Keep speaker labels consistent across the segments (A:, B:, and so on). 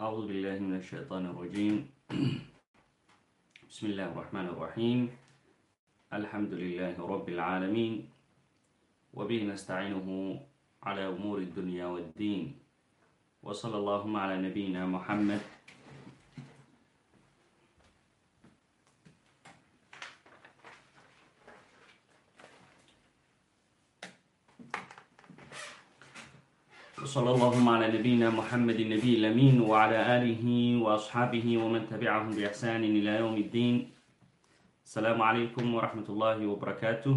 A: أعوذ بالله من الشيطان الرجيم بسم الله الرحمن الرحيم الحمد لله رب العالمين وبه نستعينه على أمور الدنيا والدين وصلى اللهم على نبينا محمد وصلى اللهم على نبينا محمد النبي الأمين وعلى آله وأصحابه ومن تبعهم بإحسان إلى يوم الدين السلام عليكم ورحمة الله وبركاته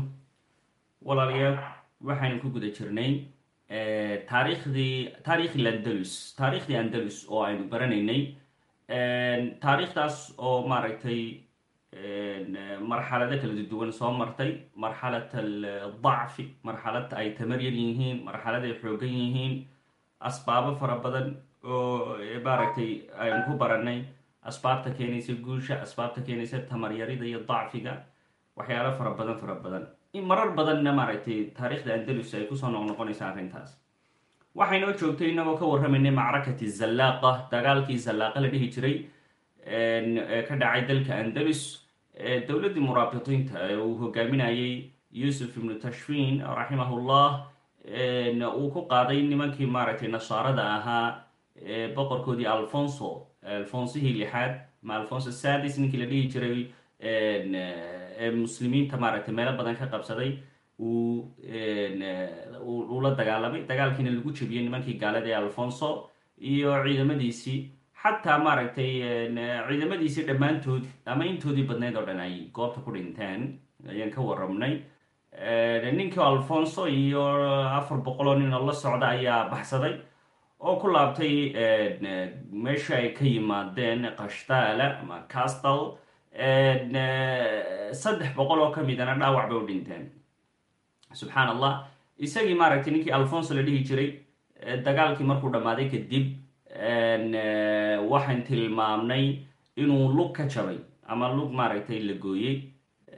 A: walaalayaal waxaynu ku guda jirnay taariikhdii taariikhdii andalus taariikhdii andalus oo aynu baranaynay taariikhdaas oo maaragtay marxalado kala duwan soo martay marxalat aldacfi marxalad ay tamaryan yihiin marxalad ay xoogan yihiin asbaabo fara badan oo maaragtay aynu ku baranay asbaabta keenaysa guusha asbaabta keenaysa tamaryarida iyo dacfiga. Waxyaalo fara badan fara badan. Marar badanna maaragtay taariikhda andalus ay ku soo noqnoqonaysa arrintaas. Waxaynoo joogtay inagoo ka warramaynay macrakati zallaaqa dagaalkii zallaaqa la dhihi jiray ee ka dhacay dalka andalus dowladdii muraabitiinta ee uu hogaaminayay yuusuf ibnu tashfiin raximahullah uu ku qaaday nimankii maaragtay nasaarada ahaa boqorkoodii alfonso alfonsihii lixaad ma alfonso sadis ninkii la dhihi jiray muslimiinta maaragtay meelo badan ka qabsaday uu uu la dagaalamay. Dagaalkiina lagu jebiyey nimankii gaalada ee alfonso iyo ciidamadiisii. Xataa maaragtay ciidamadiisii dhammaantood ama intoodii badnayd oo dhan ay goobta ku dhinteen. Ayaan ka warramnay ninkii alfonso iyo afar boqoloo nin oo la socda ayaa baxsaday oo ku laabtay meesha ay ka yimaadeen kashtaala ama castal saddex boqol oo ka midana dhaawac bay u dhinteen. Subxaan allah isagii maaragtay ninkii alfonso la dhihi jiray dagaalkii markuu dhammaaday kadib waxaan tilmaamnay inuu lug ka jabay ama lug maaragtay la gooyey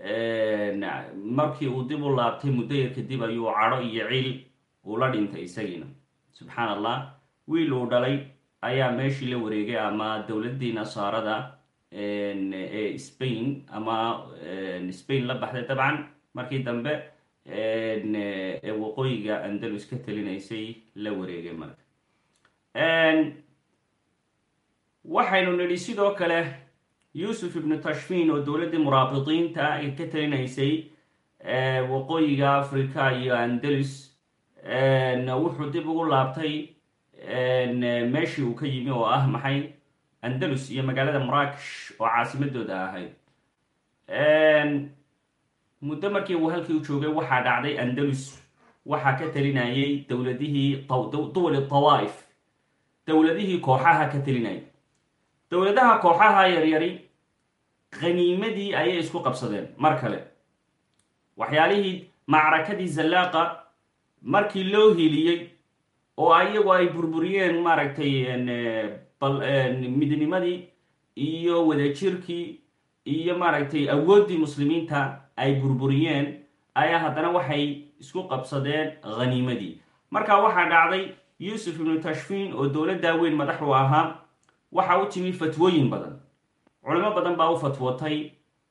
A: markii uu dib u laabtay muddo yar kadib ayuu cadho iyo ciil uu la dhintay isagiina. Subxaan allah wiil uu dhalay ayaa meeshii la wareegay ama dowladdii nasaarada ee spain ama spain la baxday. Dabcan markii dambe ee waqooyiga andalus ka talinaysay la wareegay marka. Waxaynu nidhi sidoo kale yuusuf ibnu tashfiin oo dowladdii muraabitiinta ay ka talinaysay waqooyiga africa iyo andalus wuxuu dib ugu laabtay meeshii uu ka yimi oo ah maxay andalus iyo magaalada maraakish oo caasimadooda ahayd. Muddo markii uu halkii u joogay waxaa dhacday andalus. Waxaa ka talinayay dowladihii duwali tawaa'if. Dowladihii kooxaha ka talinayay dowladaha kooxaha yaryari khaniimadii ayay isku qabsadeen. Mar kale waxyaalihii macrakadii zallaaqa markii loo hiliyey oo ayagu ay burburiyeen maaragtay midnimadii iyo wadajirkii iyo maaragtay awooddii muslimiinta ay burburiyeen ayaa haddana waxay isku qabsadeen khaniimadii marka waxaa dhacday yuusuf ibnu tashfiin oo dowladdaa weyn madax u ahaa waxa u timi fatwooyin badan. Culimo badan baa u fatwootay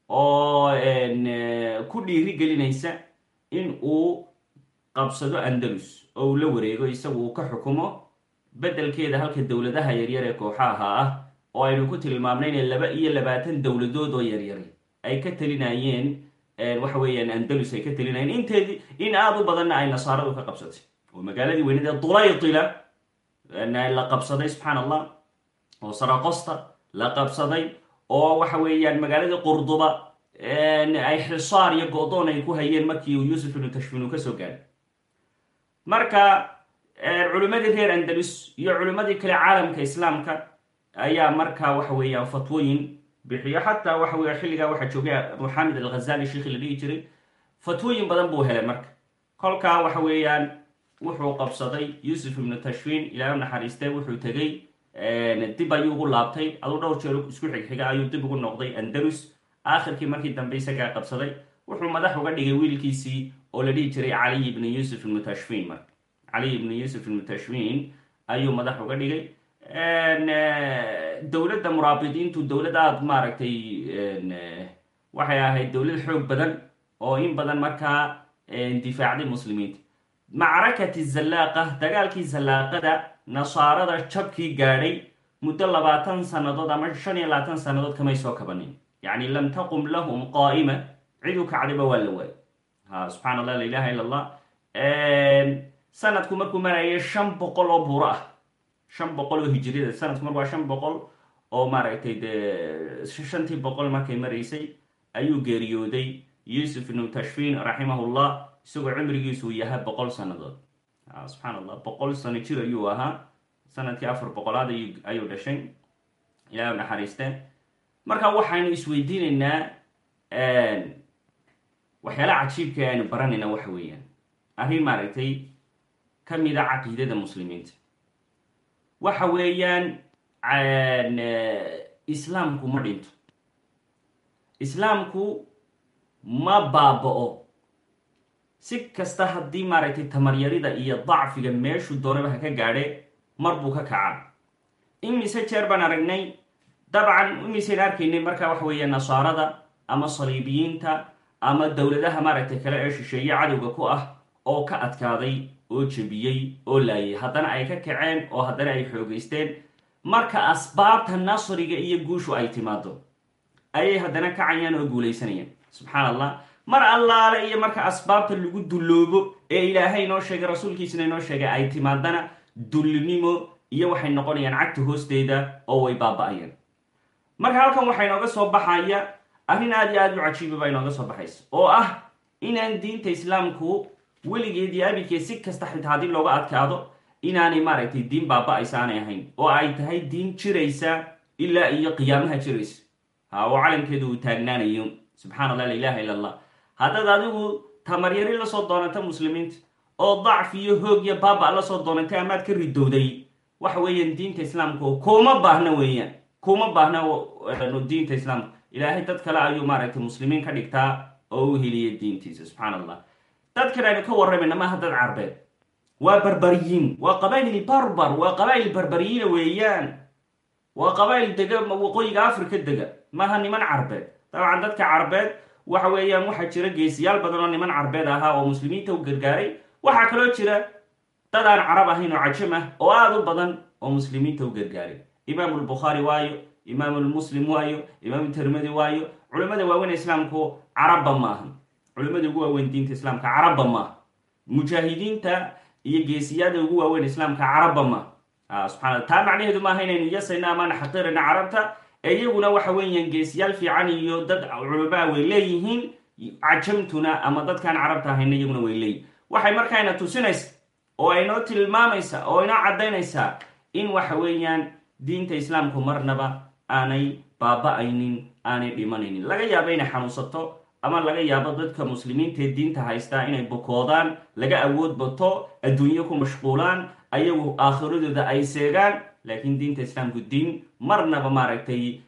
A: oo ku dhiiri gelinaysa in uu qabsado andalus oo uu la wareego isagu uu ka xukumo beddelkeeda halka dowladaha yaryar ee kooxaha ah oo aynu ku tilmaamnay inay laba iyo labaatan dowladood oo yaryari ay ka talinayeen waxa weeyaan andalus ay ka talinayeen inteedii in aada u badanna ay nasaaradu ka qabsatay. Oo magaaladii weynad ee dulaytila la qabsaday subxaan allah oo sarakosta la qabsaday oo waxa weeyaan magaaladii qurduba ay xisaar iyo go-doon ay ku hayeen markii uu yuusuf ibnu tashfiin uu ka soo gaaray. Marka culimmadii reer andalus iyo culimmadii kale caalamka islaamka ayaa markaa waxa weeyaan fatwooyin bixiyo. Xataa waxa weya xilligaa waxaa joogay abu xamid alghazali sheikhi la dhihi jiray fatwooyin badan buu helay marka. Kolkaa waxa weeyaan wuxuu qabsaday yuusuf ibnu tashfiin ilaa u naxariistay wuxuu tegey dib ayuu ugu laabtay. Aduu dhowr jeer isku xigxiga ayuu dib ugu noqday andalus. Aakhirkii markii dambe isagaa qabsaday wuxuu madax uga dhigay wiilkiisii oo la dhihi jiray caliy ibnu yuusuf ibnu tashfiin marka. Caliy ibnu yuusuf ibnu tashfiin ayuu madax uga dhigay. Dowladda muraabidiintu dowlad aada maaragtay waxay ahayd dowlad xoog badan oo in badan markaa difaacday muslimiinta. Macrakati zallaaqa dagaalkii zallaaqada nasaarada jabkii gaadhay muddo labaatan sannadood ama shan iyo labaatan sannadood kamay soo kabanin yacni lam taqum lahum qaa'ima cid u kacdayba waa la waayay ha subxaan allah la ilaha illa allah sanadku markuu marayay shan boqol oo buuro ah shan boqol oo hijiriyada sanadku marku waa shan boqol oo maaragtay dee shantii boqol markay maraysay ayuu geeriyooday yuusuf ibnu tashfiin raximahullah isagoo cimrigiisu yahay boqol sannadood subxaan allah boqol sano jir ayuu ahaa sannadkii afar boqolaad ayuu dhashay. Ilaah naxariiste marka waxaynu isweydiinaynaa waxyaalaha cajiibka aynu baranayna waxa weeyaan. Arrin maaragtay ka mida caqiidada muslimiinta. Waxa weeyaan islaamku ma dhinto. Islaamku ma baaba-o si kasta haddii maaragtay tamaryarida iyo dacfiga meeshuu doonaba ka gaadhe mar buu ka kacaa imise jeer baan aragnay dabcan imisayn arkaynay marka waxa weeya nasaarada ama saliibiyiinta ama dowladaha maaragtay kale ee shisheeye cadowga ku ah oo ka adkaaday oo jebiyey oo laayay. Haddana ay ka kaceen oo haddana ay xoogeysteen. Marka asbaabta nasriga iyo guushu ay timaado ayay haddana kacayaan oo guulaysanayaan subxaan allah mar allaale iyo marka asbaabta lagu dulloobo ee ilaahay inoo sheegay rasuulkiisina inoo sheegay ay timaadana dullinimo iyo waxay noqonayaan cagta hoosteeda oo way baaba-ayaan. Marka halkan waxaa inooga soo baxaya arrin aad iyo aad u cajiiba baa inooga soo baxaysa oo ah inaan diinta islaamku weligeed iyo si kasta xitaa haddii looga adkaado inaanay maaragtay diin baaba-aysa aanay ahayn oo ay tahay diin jiraysa ilaa iyo qiyaamaha jiraysa. Ha oo calankeedu uu taagnaanayo subxaan allah la ilaha illa allah haddaad adigu tamaryari la soo doonata muslimiinta oo dacfi iyo hoog iyo baaba la soo doonantay amaad ka ridowday waxa weeyaan diinta islaamka kuma baahna weeyaan kuma baahna diinta islaamka. Ilaahay dad kale ayuu maaragtay muslimiin ka dhigtaa oo u heliya diintiisa subxaan allah dadkan aynu ka warramayna maaha dad carbeed. Waa barbariyiin waa qabaa'il barbar waa qabaa'il barbariyiina weeyaan. Waa qabaa'il dega waqooyiga africa dega maaha niman carbeed. Dabcan dadka carbeed waxa weeyaan waxaa jira geesiyaal badan oo niman carbeed ahaa oo muslimiinta u gargaaray. Waxaa kaloo jira dad aan carab ahayn oo cajam ah oo aada u badan oo muslimiinta u gargaaray. Imaam lbukhaari waayo imaam lmuslim waayo imaam tirmidi waayo culimmada waaweyn islaamku carabba maaha culimmada ugu waaweyn diinta islaamka carabba maaha mujaahidiinta iyo geesiyaada ugu waaweyn islaamka carabba maaha subxana taa macnaheedu maaha inaynu yasayna amaana xaqirayna carabta iyaguna waxa weeyaan geesiyaal fiican iyo dad culamaa way leeyihiin. Cajamtuna ama dadkaan carabta ahayna iyaguna way leeyihiin waxay markaayna tusinaysa oo aynoo tilmaamaysa oo inoo caddaynaysaa in waxa weeyaan diinta islaamku marnaba aanay baaba-aynin aanay dhimanaynin. Laga yaabo inay xanuunsato ama laga yaabo dadka muslimiintaee diinta haystaa inay bukoodaan laga awood bato adduunyo ku mashquulaan ayagu aakhiradooda ay seegaan laakiin diinta islaamku diin marnaba maaragtay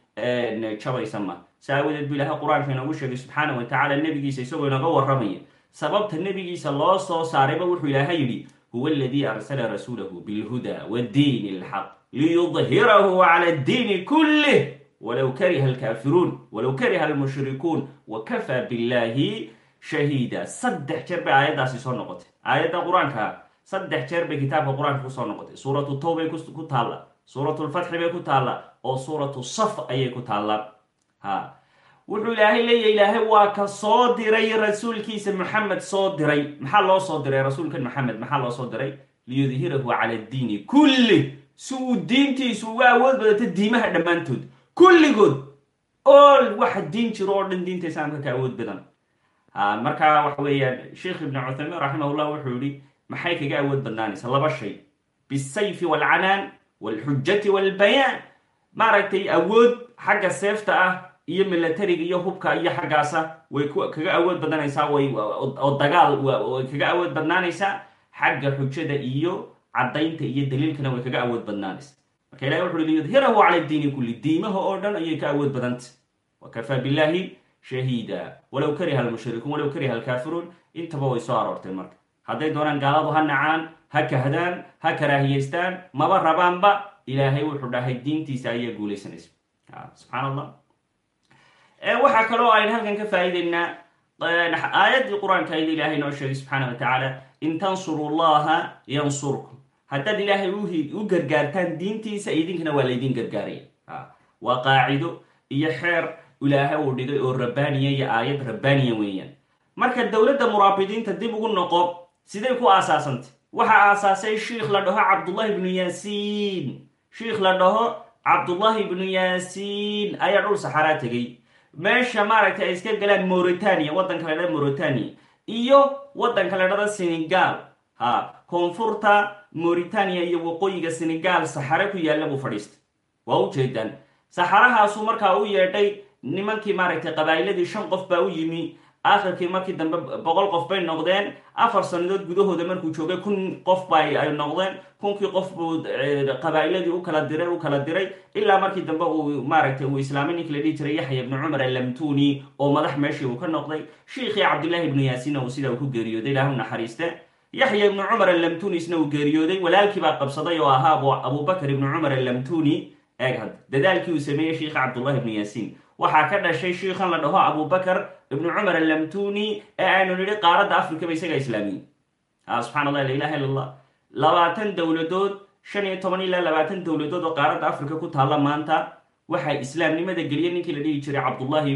A: jabaysa ma sa aawadeed bu ilahay qur'aanka inoogu sheegay subxaana wa tacala nebigiisa isagoo inooga warramaya sababta nebigiisa loo soo saarayba wuxuu ilaahay yidhi huwa aladii arsala rasuulahu bilhuda wadiini alxaq liyudhirahu cala addiini kullih walow kariha alkaafiruun walow kariha almushrikuun wa kafaa billahi shahiida saddex jeer bay aayaddaasi soo noqotay aayadda saddex jeer bay kitaabka qur'aanka ku soo noqotay. Suuratu tawbay ku taalla. Suuratu lfatxi bay ku taalla oo suuratu saf ayay ku taalla. Ha. Wuxuu ilaahay leeyahy ilaahay waa ka soo diray rasuulkiisa maxamed soo diray. Maxaa loo soo diray rasuulkan maxamed maxaa loo soo diray? Liyudhirahu cala addiini kulli. Si uu diintiisu uga awood badato diimaha dhammaantood. Kulligood. Ool waxa diin jiro oo dhan diinta islaamka ka awood badan. Ha markaa waxa weeyaan sheikh ibnu cuthaymiin raximahullah wuxuu yihi maxay kaga awood badnaanaysa? Laba shay. Bisayfi waalcanaan waalxujati waalbayaan maaragtay awood xagga seefta ah iyo milatariga iyo hubka iyo xaggaasa way kaga awood badanaysaa way oo dagaal way kaga awood badnaanaysaa xagga xujada iyo caddaynta iyo daliilkana way kaga awood badnaanaysaa marka ilahi wuxu liyudhirahu cala diini kulli diimaha oo dhan ayay ka awood badanta wa kafaa billahi shahiida. Walow kariha almushrikuun walow kariha alkaafiruun. Intaba way soo aroortay marka hadday doonaan gaaladu ha nacaan ha kahdaan ha karaahiyeystaan maba rabaanba ilaahay wuxuu dhahay diintiisa ayaa guulaysanaysa subxaan allah waxaa kaloo aynu halkan ka faa'iideynaa aayaddii qur'aanka ayada ilaahay noo sheegay subxaana wa tacaala in tansuru llaha yansurkum. Haddaad ilaahay u gargaartaan diintiisa idinkana waa laydin gargaaraya. Waa qaacido iyo xeer ilaahay uu dhigay oo rabbaaniya iyo aayad rabbaaniya weeyaan. Marka dowladda muraabidiinta dib ugu noqo siday ku aasaasantay? Waxaa aasaasay shiikh la dhaho cabdullahi ibnu yaasiin. Shiikh la dhaho cabdullahi ibnu yaasiin. Ayaa dhul saxaraa tegey. Meesha maaragtay ay iska galaan mauritania waddanka la dhada mauritania iyo waddanka la dhada senegal ha koonfurta mauritania iyo waqooyiga senegal saxare ku yaalla buu fadhiistay. Waa u jeedaan. Saxarahaasuu markaa u yeedhay nimankii maaragtay qabaa'iladii shan qof baa u yimi aakhirkii markii dambe boqol qof bay noqdeen. Afar sannadood gudahooda markuu joogay kun qof ba ay noqdeen. Kunkii qof buu qabaa'iladii u kala diray u kala diray ilaa markii dambe uu maaragtay uu islaamay ninkii la dhihi jiray yaxya ibnu cumar allamtuni oo madax meeshii uu ka noqday. Shiikhii cabdillahi ibnu yaasiinna uu sidaa uu ku geeriyooday ilaahu naxariiste yaxya ibnu cumar allamtuni isna uu geeriyooday walaalkii baa qabsaday oo ahaa abubakar ibnu cumar allamtuni. Eeg had dadaalkii uu sameeyey shiikha cabdullahi ibnu yaasiin waxaa ka dhashay shiikhan la dhaho abubakar ibnu cumar allamtuni ee aynu nidhi qaaradda africa ba isagaa islaamiyin subxana allah la ilaha illa allah labaatan dowladood shan iyo toban ilaa labaatan dowladood oo qaaradda africa ku taalla maanta waxaa islaamnimada geliyay ninkii la dhihi jiray cabdullahi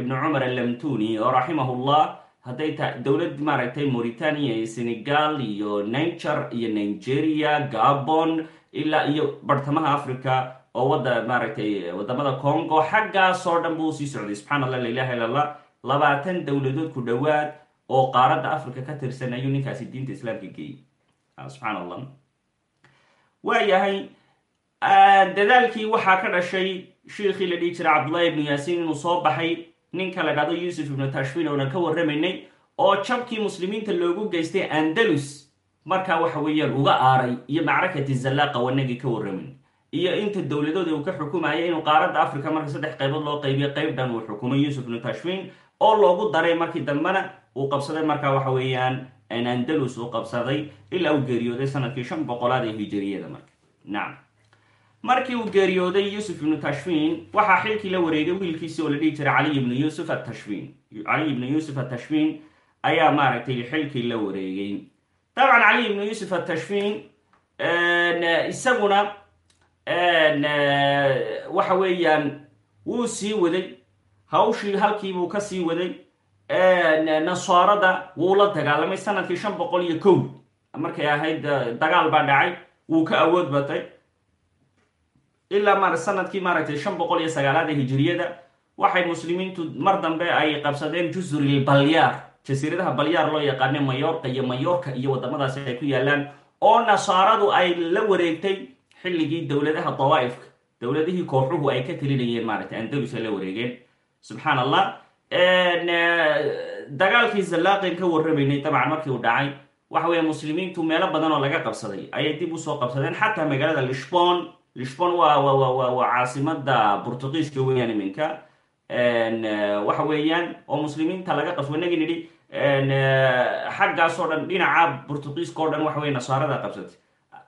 A: ibnu cumar allamtuni oo raximahullah hadday ta dowlad maaragtay mauritania iyo senegal iyo niger iyo nigeria gabon ilaa iyo bartamaha africa oo wadda maaragtay waddamada congo xaggaasoo dhan buu sii socday. Subxana allah la ilaha illa allah labaatan dowladood ku dhowaad oo qaaradda africa ka tirsan ayuu ninkaasi diinta islaamka geeyey. Subxaan allah waayahay dadaalkii waxaa ka dhashay shiikhii la dhihi jiray cabdullahi ibnu yaasiin inuu soo baxay. Ninka la dhahdo yuusuf ibnu tashfiin oonan ka warramaynay oo jabkii muslimiinta loogu geystay andalus. Markaa waxa weeyaan uga aaray iyo macrakati zallaaqa wanagii ka warramayn iyo inta dowladooda uu ka xukumayay inuu qaaradda africa marka saddex qaybood loo qaybiyo qayb dhan uu xukumay yuusuf ibnu tashfiin oo loogu daray markii dambena uu qabsaday markaa waxa weeyaan andalus uu qabsaday ilaa uu geeriyooday sannadkii shan boqolaad ee hijiriyada marka. Markii uu geeriyooday yuusuf ibnu tashfiin waxaa xilkii la wareegay wiilkiisii oo la dhihi jiray caliy ibnu yuusuf atashfiin caliy ibnu yuusuf atashfiin ayaa maaragtay xilkii la wareegay. Dabcan caliy ibnu yuusuf atashfiin isaguna waxa weeyaan wuu sii waday. Hawshii halkiibuu ka sii waday. Nasaarada wuu la dagaalamay sannadkii shan boqol iyo kow. Markay ahayd dagaal baa dhacay wuu ka awood batay. Ilaa mar sannadkii maaragtay shan boqol iyo sagaalaada hijiriyada waxay muslimiintu mar dambe ay qabsadeen jusuri balyaar. Jasiiradaha balyaar loo yaqaana mayorka iyo mayorka iyo wadamadaasi ay ku yaalaan oo nasaaradu ay la wareegtay xilligii dowladaha dawaa'ifka dowladihii kooxuhu ay ka telinayeen maaragtay andalus ay la wareegeen. Subxaan allah dagaalkii zallaaqin ka warramaynay dabcan markii uu dhacay. Waxa weeye muslimiintu meelo badan oo laga qabsaday. Ayay dib u soo qabsadeen. Xataa magaalada lishbon. Lishbon waa waa caasimada burtuqiiska weeyaan iminka. Waxa weeyaan oo muslimiinta laga qabso inagii nidhi xaggaasoo dhan dhinaca burtuqiiska o dhan waxa weye nasaarada qabsatay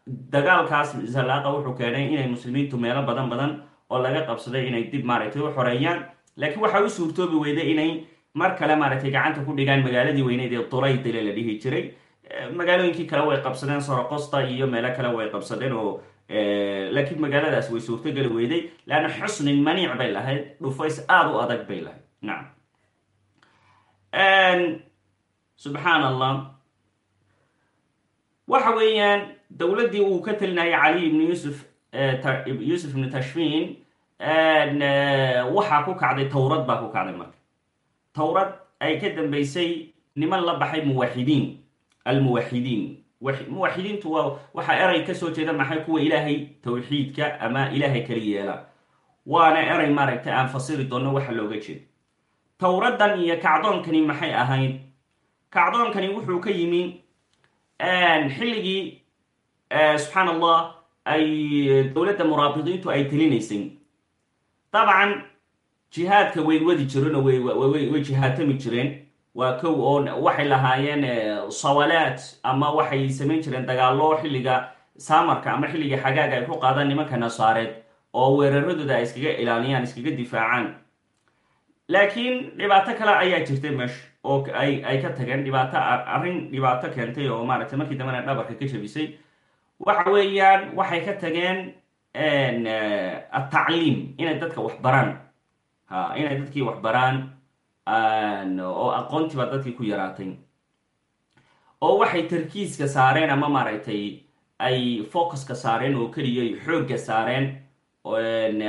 A: dagaalkaas zallaaqa wuxuu keenay inay muslimiintu meelo badan badan oo laga qabsaday inay dib maaragtay u xoreeyaan. Laakiin waxaa u suurtoobi weyday inay mar kale maaragtay gacanta ku dhigaan magaaladii weyneyd ee dulaydale la dhihi jiray. Magaalooyinkii kale way qabsadeen sorokosta iyo meelo kale way qabsadeen oo laakiin magaaladaas way suurtogeli weyday. Leanna xusnin maniic bay lahayd dhufays aada u adag bay lahayd. Nacam subxaan waxa weeyaan dowladdii uu ka telinayay cali ibnu yuusuf yuusuf ibnu tashfiin waxaa ku kacday towrad baa ku kacday marka. Towrad ay ka dambeysay niman la baxay muwaxidiin almuwaxidiin. Muwaxidiintu waa waxaa eray ka soo jeeda maxay kuwa ilaahay tawxiidka ama ilaahay kala yeela. Waana eray maaragtay aan fasiri doono waxa looga jeedo. Towraddan iyo kacdoonkani maxay ahayd kacdoonkani wuxuu ka yimi xilligii subxaan allah ay dowladda muraabidiintu ay telinaysay. Dabcan jihaadka way wadi jireen oo way jihaatami jireen. Waa kow oo waxay lahaayeen sawalaad ama waxay samayn jireen dagaallo xilliga saamarka ama xilliga xagaaga ay ku qaadaan nimanka nasaareed oo weeraradooda ay iskaga ilaaliyaan iskaga difaacaan. Laakiin dhibaato kale ayaa jirtay meesha oo ay ay ka tageen dhibaato arrin dhibaato keentay oo maaragtay markii dambena dhabarka ka jabisay waxa weeyaan waxay ka tageen atacliim inay dadka wax baraan. Ha inay dadkii wax baraan oo aqoontii baa dadkii ku yaraatay. Oo waxay tarkiiska saareen ama maaragtay ay focuska saareen oo keliya ay xoogga saareen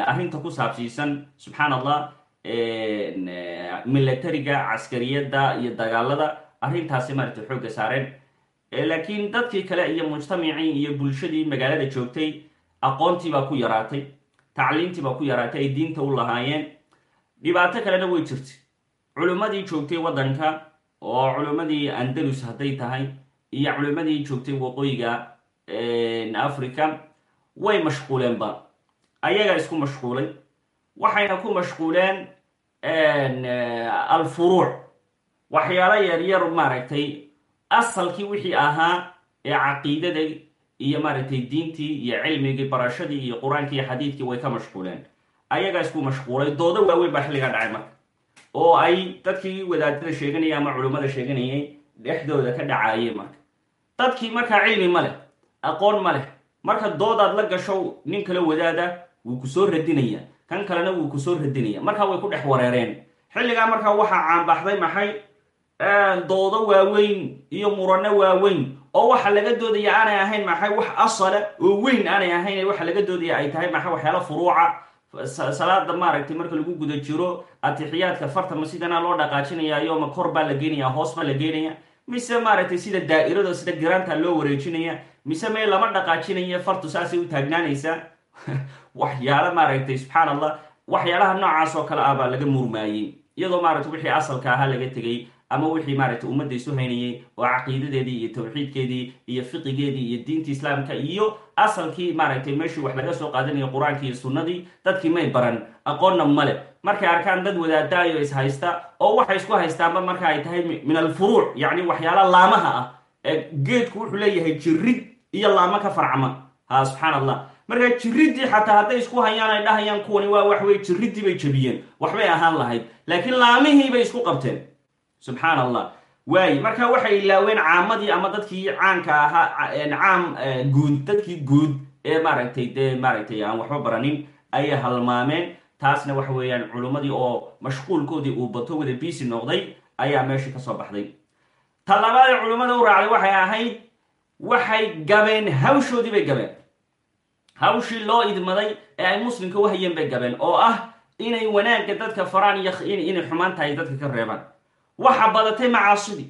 A: arrinta ku saabsiisan subxaan allah militariga caskariyadda iyo dagaalada arrintaasi maaragtay xoogga saareen laakiin dadkii kale iyo mujtamacii iyo bulshadii magaalada joogtay aqoontii baa ku yaraatay tacliintii baa ku yaraatay ay diinta u lahaayeen. Dhibaato kalena way jirtay. Culimmadii joogtay waddanka oo culimmadii andalus hadday tahay iyo culimmadii joogtay waqooyiga africa way mashquuleenba ayagaa isku mashquulay waxayna ku mashquuleen alfuruuc. Waxyaalo yaryar maaragtay asalkii wixii ahaa ee caqiidada iyo maaragtay diintii iyo cilmigii barashadii iyo qur'aankii iyo xadiidkii way ka mashquuleen. Ayagaa isku mashquulay doodo waaweyn baa xilligaa dhacay marka oo ay dadkii wadaadada sheeganaya ama culimmada sheeganayay dhexdooda ka dhacaayeen marka. Dadkii markaa cilmi ma leh aqoon ma leh marka doodaad la gasho nin kale wadaada wuu ku soo radinaya kan kalena wuu ku soo radinaya. Markaa way ku dhex wareereen. Xilligaa markaa waxaa caanbaxday maxay? Doodo waaweyn iyo murano waaweyn. Oo waxa laga doodaya aanay ahayn maxay? Wax asala oo weyn aanay ahayn. Waxa laga doodaya ay tahay maxay? Waxyaala furuuca. Salaada maaragtay marka lagu guda jiro atixiyaadka fartama sidana loo dhaqaajinayaayo ma kor baa la geenaya hoos baa la geenaya mise maaragtay sida daa'irada sida giraanta loo wareejinaya? Mise mee lama dhaqaajinaya fartu saasay u taagnaanaysaa waxyaala maaragtay subxaan allah waxyaalaha noocaas oo kale ah baa laga murmaayey. Iyadoo maaragtay wixii asalka ahaa laga tegey ama wixii maaragtay ummadda isu haynayay oo caqiidadeedii iyo tawxiidkeedii iyo fiqigeedii iyo diinta islaamka iyo asalkii maaragtay meeshii wax laga soo qaadanaya qur'aankii iyo sunnadii dadkii may baran aqoonna male markay arkaan dad wadaadaayo is haysta oo waxay isku haystaanba marka ay tahay min alfuruuc yacni waxyaala laamaha ah ee geedku wuxuu leeyahay jirid iyo laamo ka farcama. Ha subxaan allah marka jiridii xataa hadday isku hayaan ay dhahayaan kuwani waa waxwey jiridii bay jebiyeen waxbay ahaan lahayd. Laakiin laamihii bay isku qabteen. Subxaan allah waaye marka waxay ilaaween caamadii ama dadkii caanka ahaa caam guud dadkii guud ee maaragtay dee maaragtay aan waxba baranin ayay halmaameen. Taasna waxa weeyaan culimmadii oo mashquulkoodii uu bato wada biisi noqday ayaa meeshii ka soo baxday. Talabaadee culimmada u raacday waxay ahayd waxay gabeen hawshoodii bay gabeen hawshii loo idmaday ee ay muslimka u hayeen bay gabeen oo ah inay wanaagga dadka faraan iyo inay xumaan tahay dadka ka reebaan waxa badatay macaasidii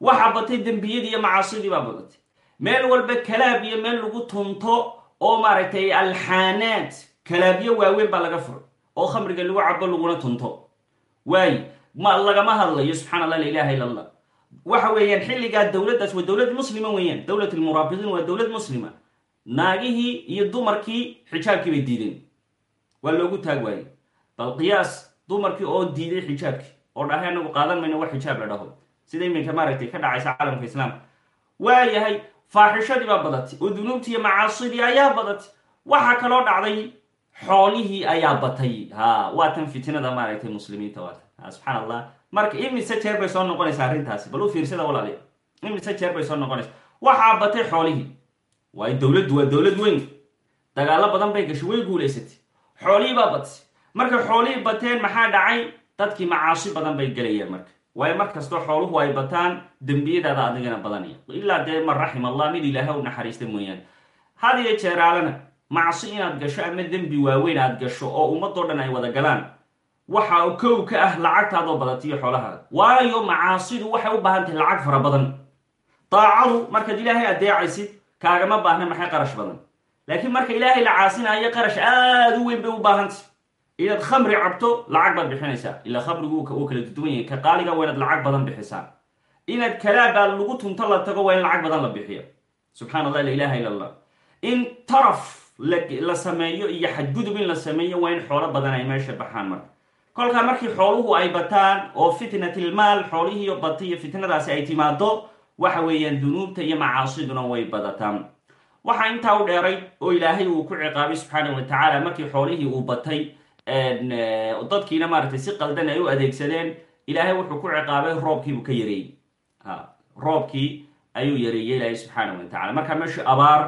A: waxa batay dembiyadii iyo macaasidii baa badatay. Meel walba kalaab iyo meel lagu tunto oo maaragtay alxaanaad kalaabyo waaweyn baa laga furay oo khamriga lagu cabo laguna tunto. Waaye ma lagama hadlayo subxana allah la ilaha illa allah waxa weeyaan xilligaa dowladdaas waa dowlad muslima weeyaan dowlat almuraabiqiin waa dowlad muslima naagihii iyo dumarkii xijaabkii bay diideen. Waa loogu taag waayey. Bal qiyaas dumarkii oo diiday xijaabkii. Oo dhahay anagu qaadan mayno wax xijaab la dhaho. Sida iminka maaragtay ka dhacaysa caalamka islaamka waayahay faaxishadii baa badatay oo dunuubtii iyo macaasidii ayaa badatay. Waxaa kaloo dhacday xoolihii ayaa batay. Ha waa tan fitnada maaragtay muslimiinta waa tan. Subxaan allah marka imise jeer bay soo noqonaysaa arrintaasi. Bal u fiirsada walaali imise jeer bay soo noqonaysa. Waxaa batay xoolihii waayo dowladdu waa dowlad weyn? Dagaalo badan bay gashay way guulaysatay. Xoolihii baa batay. Markay xoolihii bateen maxaa dhacay? Dadkii macaasi badan bay gelayeen marka. Waayo mar xooluhu ay bataan dembiyadaada adigana badanaya ilaa dee man raxim allah mid ilaaha naxariista mooyaane. Had iyo jeeraalana macsi inaad gasho ama dembi waaweyn aad gasho oo ummadoo dhan ay wada galaan waxa kow ka ah lacagtaadoo badatiyo xoolahaada waayo macaasidu waxay u baahan tahay lacag fara badan. Daacadu markaad ilaahay adeecaysid kaagama baahna maxay qarash badan? Laakiin marka ilaahay la caasinayo qarash aada u weyn bay u baahantay inaad khamri cabto lacag baad bixinaysaa. Ilaa khamrigu uu kala duduwan yahay. Ka qaaliga waa inaad lacag badan bixisaa inaad kalaabaa lagu tunto la tago waa in lacag badan la bixiyo. Subxaan allah la ilaha illa allah in taraf la sameeyo iyo xadgudub in la sameeyo waa in xoolo badan ay meesha baxaan marka. Kolkaa markii xooluhu ay bataan oo fitnatilmaal xoolihiiyo bata iyo fitnadaasi ay timaado waxa weeyaan dunuubta iyo macaasiduna way badataan. Waxaa intaa u dheeray oo ilaahay uu ku ciqaabay subxaana wa tacaala markii xoolihii uu batay dadkiina maaragtay si qaldan ay u adeegsadeen ilaahay wuxuu ku ciqaabay roobkiibuu ka yareeyey. Roobkii ayuu yareeyey ilaahay subxaana wa tacala marka meeshii abaar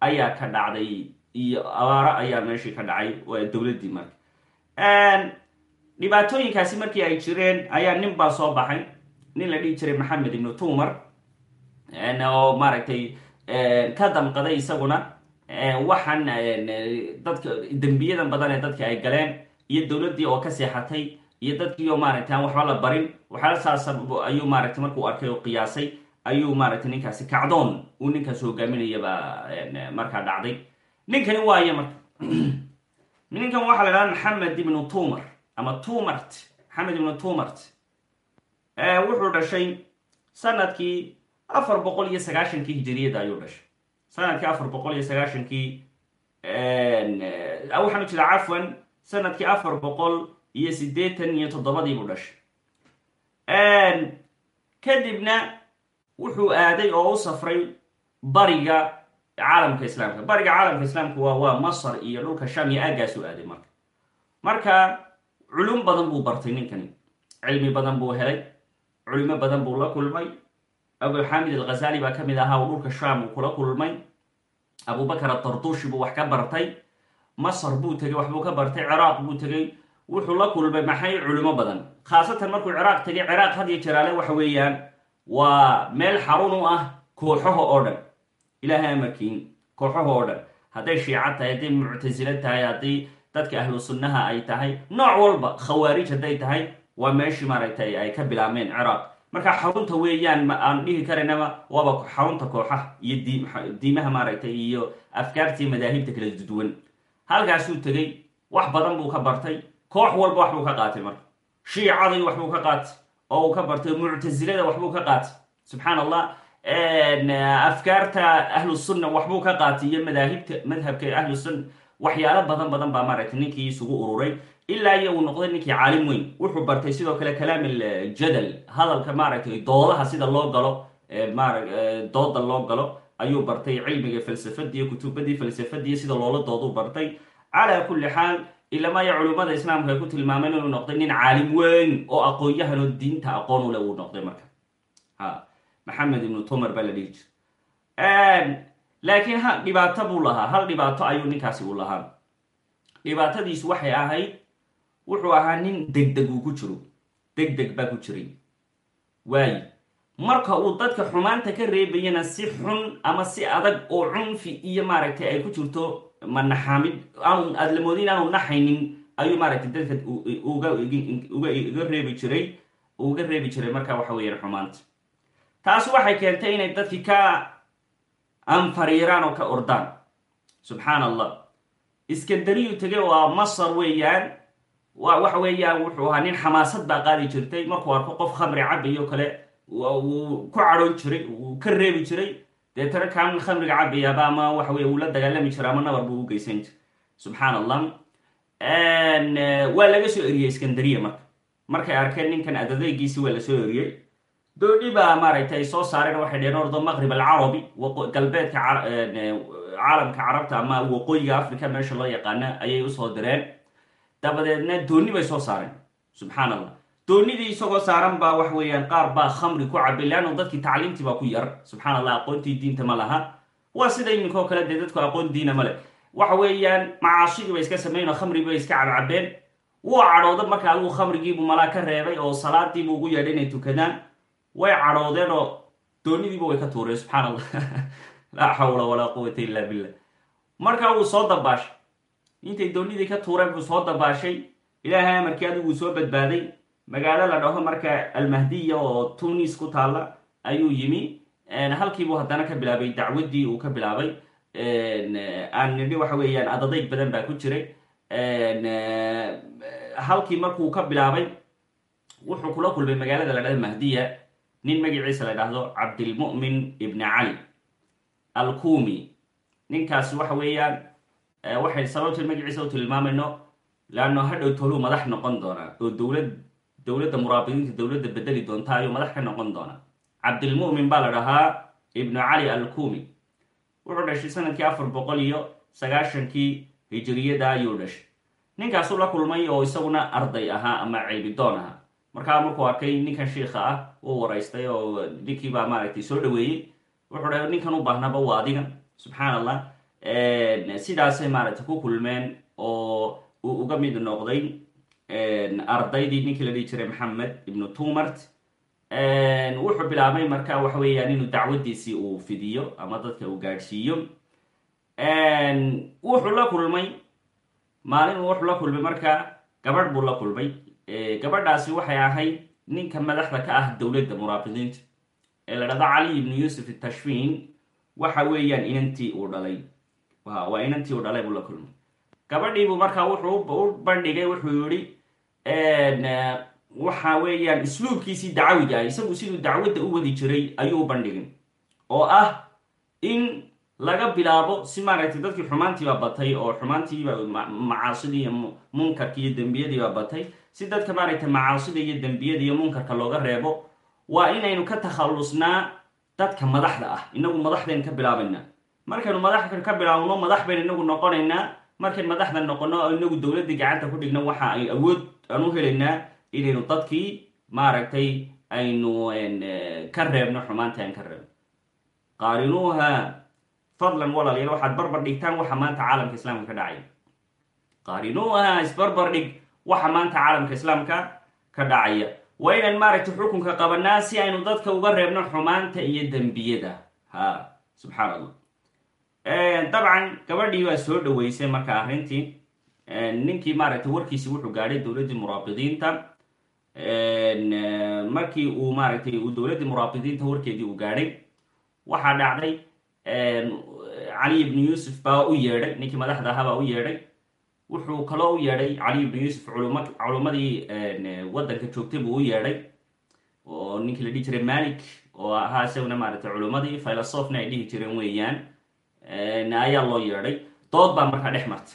A: ayaa ka dhacday iyo abaaro ayaa meeshii ka dhacay waa dowladdii marka. Dhibaatooyinkaasi markii ay jireen ayaa nin baa soo baxay. Nin la dhihi jiray maxamed ibnu tumar oo maaragtay ka damqaday isaguna waxaan dadka dembiyadan badan ee dadki ay galeen iyo dowladdii oo ka seexatay iyo dadkii oo maaragtay aan waxba la barin waxyaala saas ayuu maaragtay markuu arkay oo qiyaasay ayuu maaragtay ninkaasi kacdoon uu ninkaas hogaaminayaba markaa dhacday. Ninkani waayo marka ninkan waxaa la dhaha maxamed ibnu tumar ama tumart maxamed ibnu tumart. Wuxuu dhashay sannadkii afar boqol iyo sagaashankii hijiriyadda ayuu dhashay. Sanadkii afar boqol iyo sagaashankii waxaan u jeeda cafwan sannadkii afar boqol iyo siddeetan iyo toddobadii buu dhashay. Kadibna wuxuu aaday oo u safray bariga caalamka islaamka. Bariga caalamka islaamka waa waa masar iyo dhulka sham iyo aagaasuu aaday marka. Marka culum badan buu bartay ninkani. Cilmi badan buu helay culimo badan buu la kulmay abu xamid alghazali baa ka mid ahaa uu dhulka sham uu kula kulmay. Abubakar atardushi buu wax ka bartay. Masar buu tegey waxbuu ka bartay. Ciraaq buu tegey. Wuxuu la kulmay maxay culimo badan? Khaasatan markuu ciraaq tegay ciraaq had iyo jaraale waxa weeyaan waa meel xarun u ah kooxaha oo dhan. Ilaahay amarkiin kooxaha oo dhan. Hadday shiica tahay hadday muctasilo tahay haddii dadka ahlu sunnaha ay tahay nooc walba khawaarij hadday tahay waa meeshii maaragtay ay ka bilaabmeen ciraaq marka xarunta weeyaan aan dhihi karaynaba waaba xarunta kooxaha iyo diimaha maaragtay iyo afkaartii madaahibta kala duwan. Halkaasuu tegey wax badan buu ka bartay. Koox walba waxbuu ka qaatay marka. Shiicadii waxbuu ka qaatay oo uu ka bartay muctasilada waxbuu ka qaatay. Subxaan allah afkaarta ahlu sunna waxbuu ka qaatay iyo madaahibta madhabka ahlu sunna waxyaalo badan badan baa maaragtay ninkii isugu ururay ilaa iyo uu noqday ninkii caalim weyn. Wuxuu bartay sidoo kale kalaam aljadal hadalka maaragtay doodaha sida loo galo mara dooda loo galo ayuu bartay cilmiga falsafadii kutubadii falsafadii sida loola dooduu bartay. Calaa kulli xaal ilamaya culummada islaamka ay ku tilmaameen inuu noqday nin caalim weyn oo aqoon-yahan oo diinta aqoon u le uu noqday marka. Ha maxamed ibnu tumar baa la laakiin ha dhibaato buu lahaa. Hal dhibaato ayuu ninkaasi u lahaa. Dhibaatadiisu waxay ahayd wuxuu ahaa nin degdeg uu ku jiro. Degdeg baa ku jiray. Waayi marka uu dadka xumaanta ka reebayana si xun ama si adag oo cunfi iyo maaragtay ay ku jirto manaxaamid aanu aada la moodin aanu naxaynin ayuu maaragtay dadka uga reebi jiray uga reebi jiray marka waxa weeyaan xumaanta taas waxay keentay inay dadkii ka anfariiraan oo ka ordaan. Subxaan allah iskandariyu tegay waa masar weeyaan waxa weeyaan wuxuu ahaa nin xamaasad baa qaadi jirtay. Markuu arko qof khamri cabayo kale wuu ku cadhoon jiray wuu ka reebi jiray. Deetana kaan khamriga cabayaaba ama waxa wey uu la dagaalami jiray ama nabar buu u geysan jiray. Subxaan allah waa laga soo eriyey iskandariya marka. Markay arkeen ninkan adadeygiisi waa la soo eriyey. Doodhi baa maaragtay soo saareen waxay dheheen ordo maqrib alcarabi galbeedka caalamka carabta ama waqooyiga africa meesha loo yaqaana ayay u soo direen dabadeedna dooni bay soo saareen subxaan allah doonidii isagoo saaran baa wax weeyaan qaar baa khamri ku cabay leanno dadkii tacliimtii baa ku yar. Subxaan allah aqoontii diinta ma laha. Waa sida iminka oo kale dee dadku aqoon diina ma leh. Waxa weeyaan macaasidii bay iska sameyn oo khamrigi bay iska cabcabeen. Wuu cadhooda marka adigu khamrigiibuu malaa ka reebay oo salaadiibuu ugu yeedhay inay tukadaan way cadhoodeen oo doonidiiba way ka tuureen subxaan allah laa xawla walaa quwata illa billah. Markaa wuu soo dabaashay intay doonidii ka tuureen buu soo dabaashay. Ilaahay amarkii adigu soo badbaaday magaalo la dhaho marka almahdiya oo tunis ku taalla ayuu yimi. Halkiibuu haddana ka bilaabay dacwaddii uu ka bilaabay. Aan nidhi waxa weeyaan adadayg badan baa ku jiray. Halkii markuu ka bilaabay wuxuu kula kulmay magaalada la dhahdo mahdiya nin magaciisa la dhahdo cabdilmu'min ibni cali alkumi. Ninkaasi waxa weeyaan waxay sababta magaciisa u tilmaamayno leanno hadhow toluu madax noqon doonaa oo dowlad dowladda muraabidiinta dowladda bedeli doonta ayuu madax ka noqon doonaa cabdilmu'min baa la dhahaa ibnu cali alkumi. Wuxuu dhashay sannadkii afar boqol iyo sagaashankii hijiriyada ayuu dhashay. Ninkaasuu la kulmay oo isaguna arday ahaa ama cilmidoon ahaa. Markaa markuu arkay ninkan shiikha ah uu waraystay oo ninkii baa maaragtay soo dhaweeyey wuxuu dhahay ninkan u baahnaba waa adigan subxaan allah sidaasay maaragtay ku kulmeen oo uu uga mid noqday ardaydii ninkii la dhihi jiray maxamed ibnu tumart. Wuxuu bilaabay marka waxa weeyaan inuu dacwadiisii uu fidiyo ama dadka uu gaadhsiiyo. Wuxuu la kulmay maalin wuxuu la kulmay marka gabadh buu la kulmay. Gabadhaasi waxay ahayd ninka madaxda ka ah dowladda muraabidiinta ee la dhahdo cali ibnu yuusuf tashfiin. Waxa weeyaan inantii uu dhalay waa inantii uu dhalay buu la kulmay. Gabadhiibuu markaa wuxuu u bandhigay wuxuu yihi waxa weeyaan isluubkiisii dacawiga ah isagu siduu dacwadda u wadi jiray ayuu u bandhigay. Oo ah in laga bilaabo si maaragtay dadkii xumaantiibaa batay oo xumaantiiba macaasidii iyo munkarka iyo dembiyadiibaa batay. Si dadka maaragtay macaasida iyo dembiyada iyo munkarka looga reebo waa inaynu ka takhallusnaa dadka madaxda ah. Inagu madaxdaynu ka bilaabaynaa markaynu madax ka bilaabno madax baynu inagu noqonaynaa. Markayn madaxda noqono oo inagu dowladda gacanta ku dhigno waxa ay awood aan u inaynu dadkii maaragtay aynu ka reebno xumaanta aan ka reebno. Qaarinuuha fadlan walaalayaal waxaad barbar dhigtaan waxa maanta caalamka islaamka ka dhacaya qaarinuuha isbarbar dhig waxa maanta caalamka islaamka ka dhacaya waa inaan maaragtay xukunka qabanaa si aynu dadka uga reebno xumaanta iyo dembiyada. Ha subxaan allah dabcan gabadhii baa soo dhaweysay marka arrintii. Ninkii maaragtay warkiisi wuxuu gaadhay dowladdii muraabidiinta. Markii uu maaragtay uu dowladdii muraabidiinta warkeedii uu gaadhay waxaa dhacday cali ibnu yuusuf baa u yeedhay ninkii madaxda ahaa baa u yeedhay. Wuxuu kaloo u yeedhay cali ibnu yuusuf culum culummadii waddanka joogtay buu u yeedhay oo ninkii la dhihi jiray malik oo ahaa isaguna maaragtay culummadii filosofna ay dhihi jireen weeyaan ayaa loo yeedhay. Dood baa markaa dhex martay.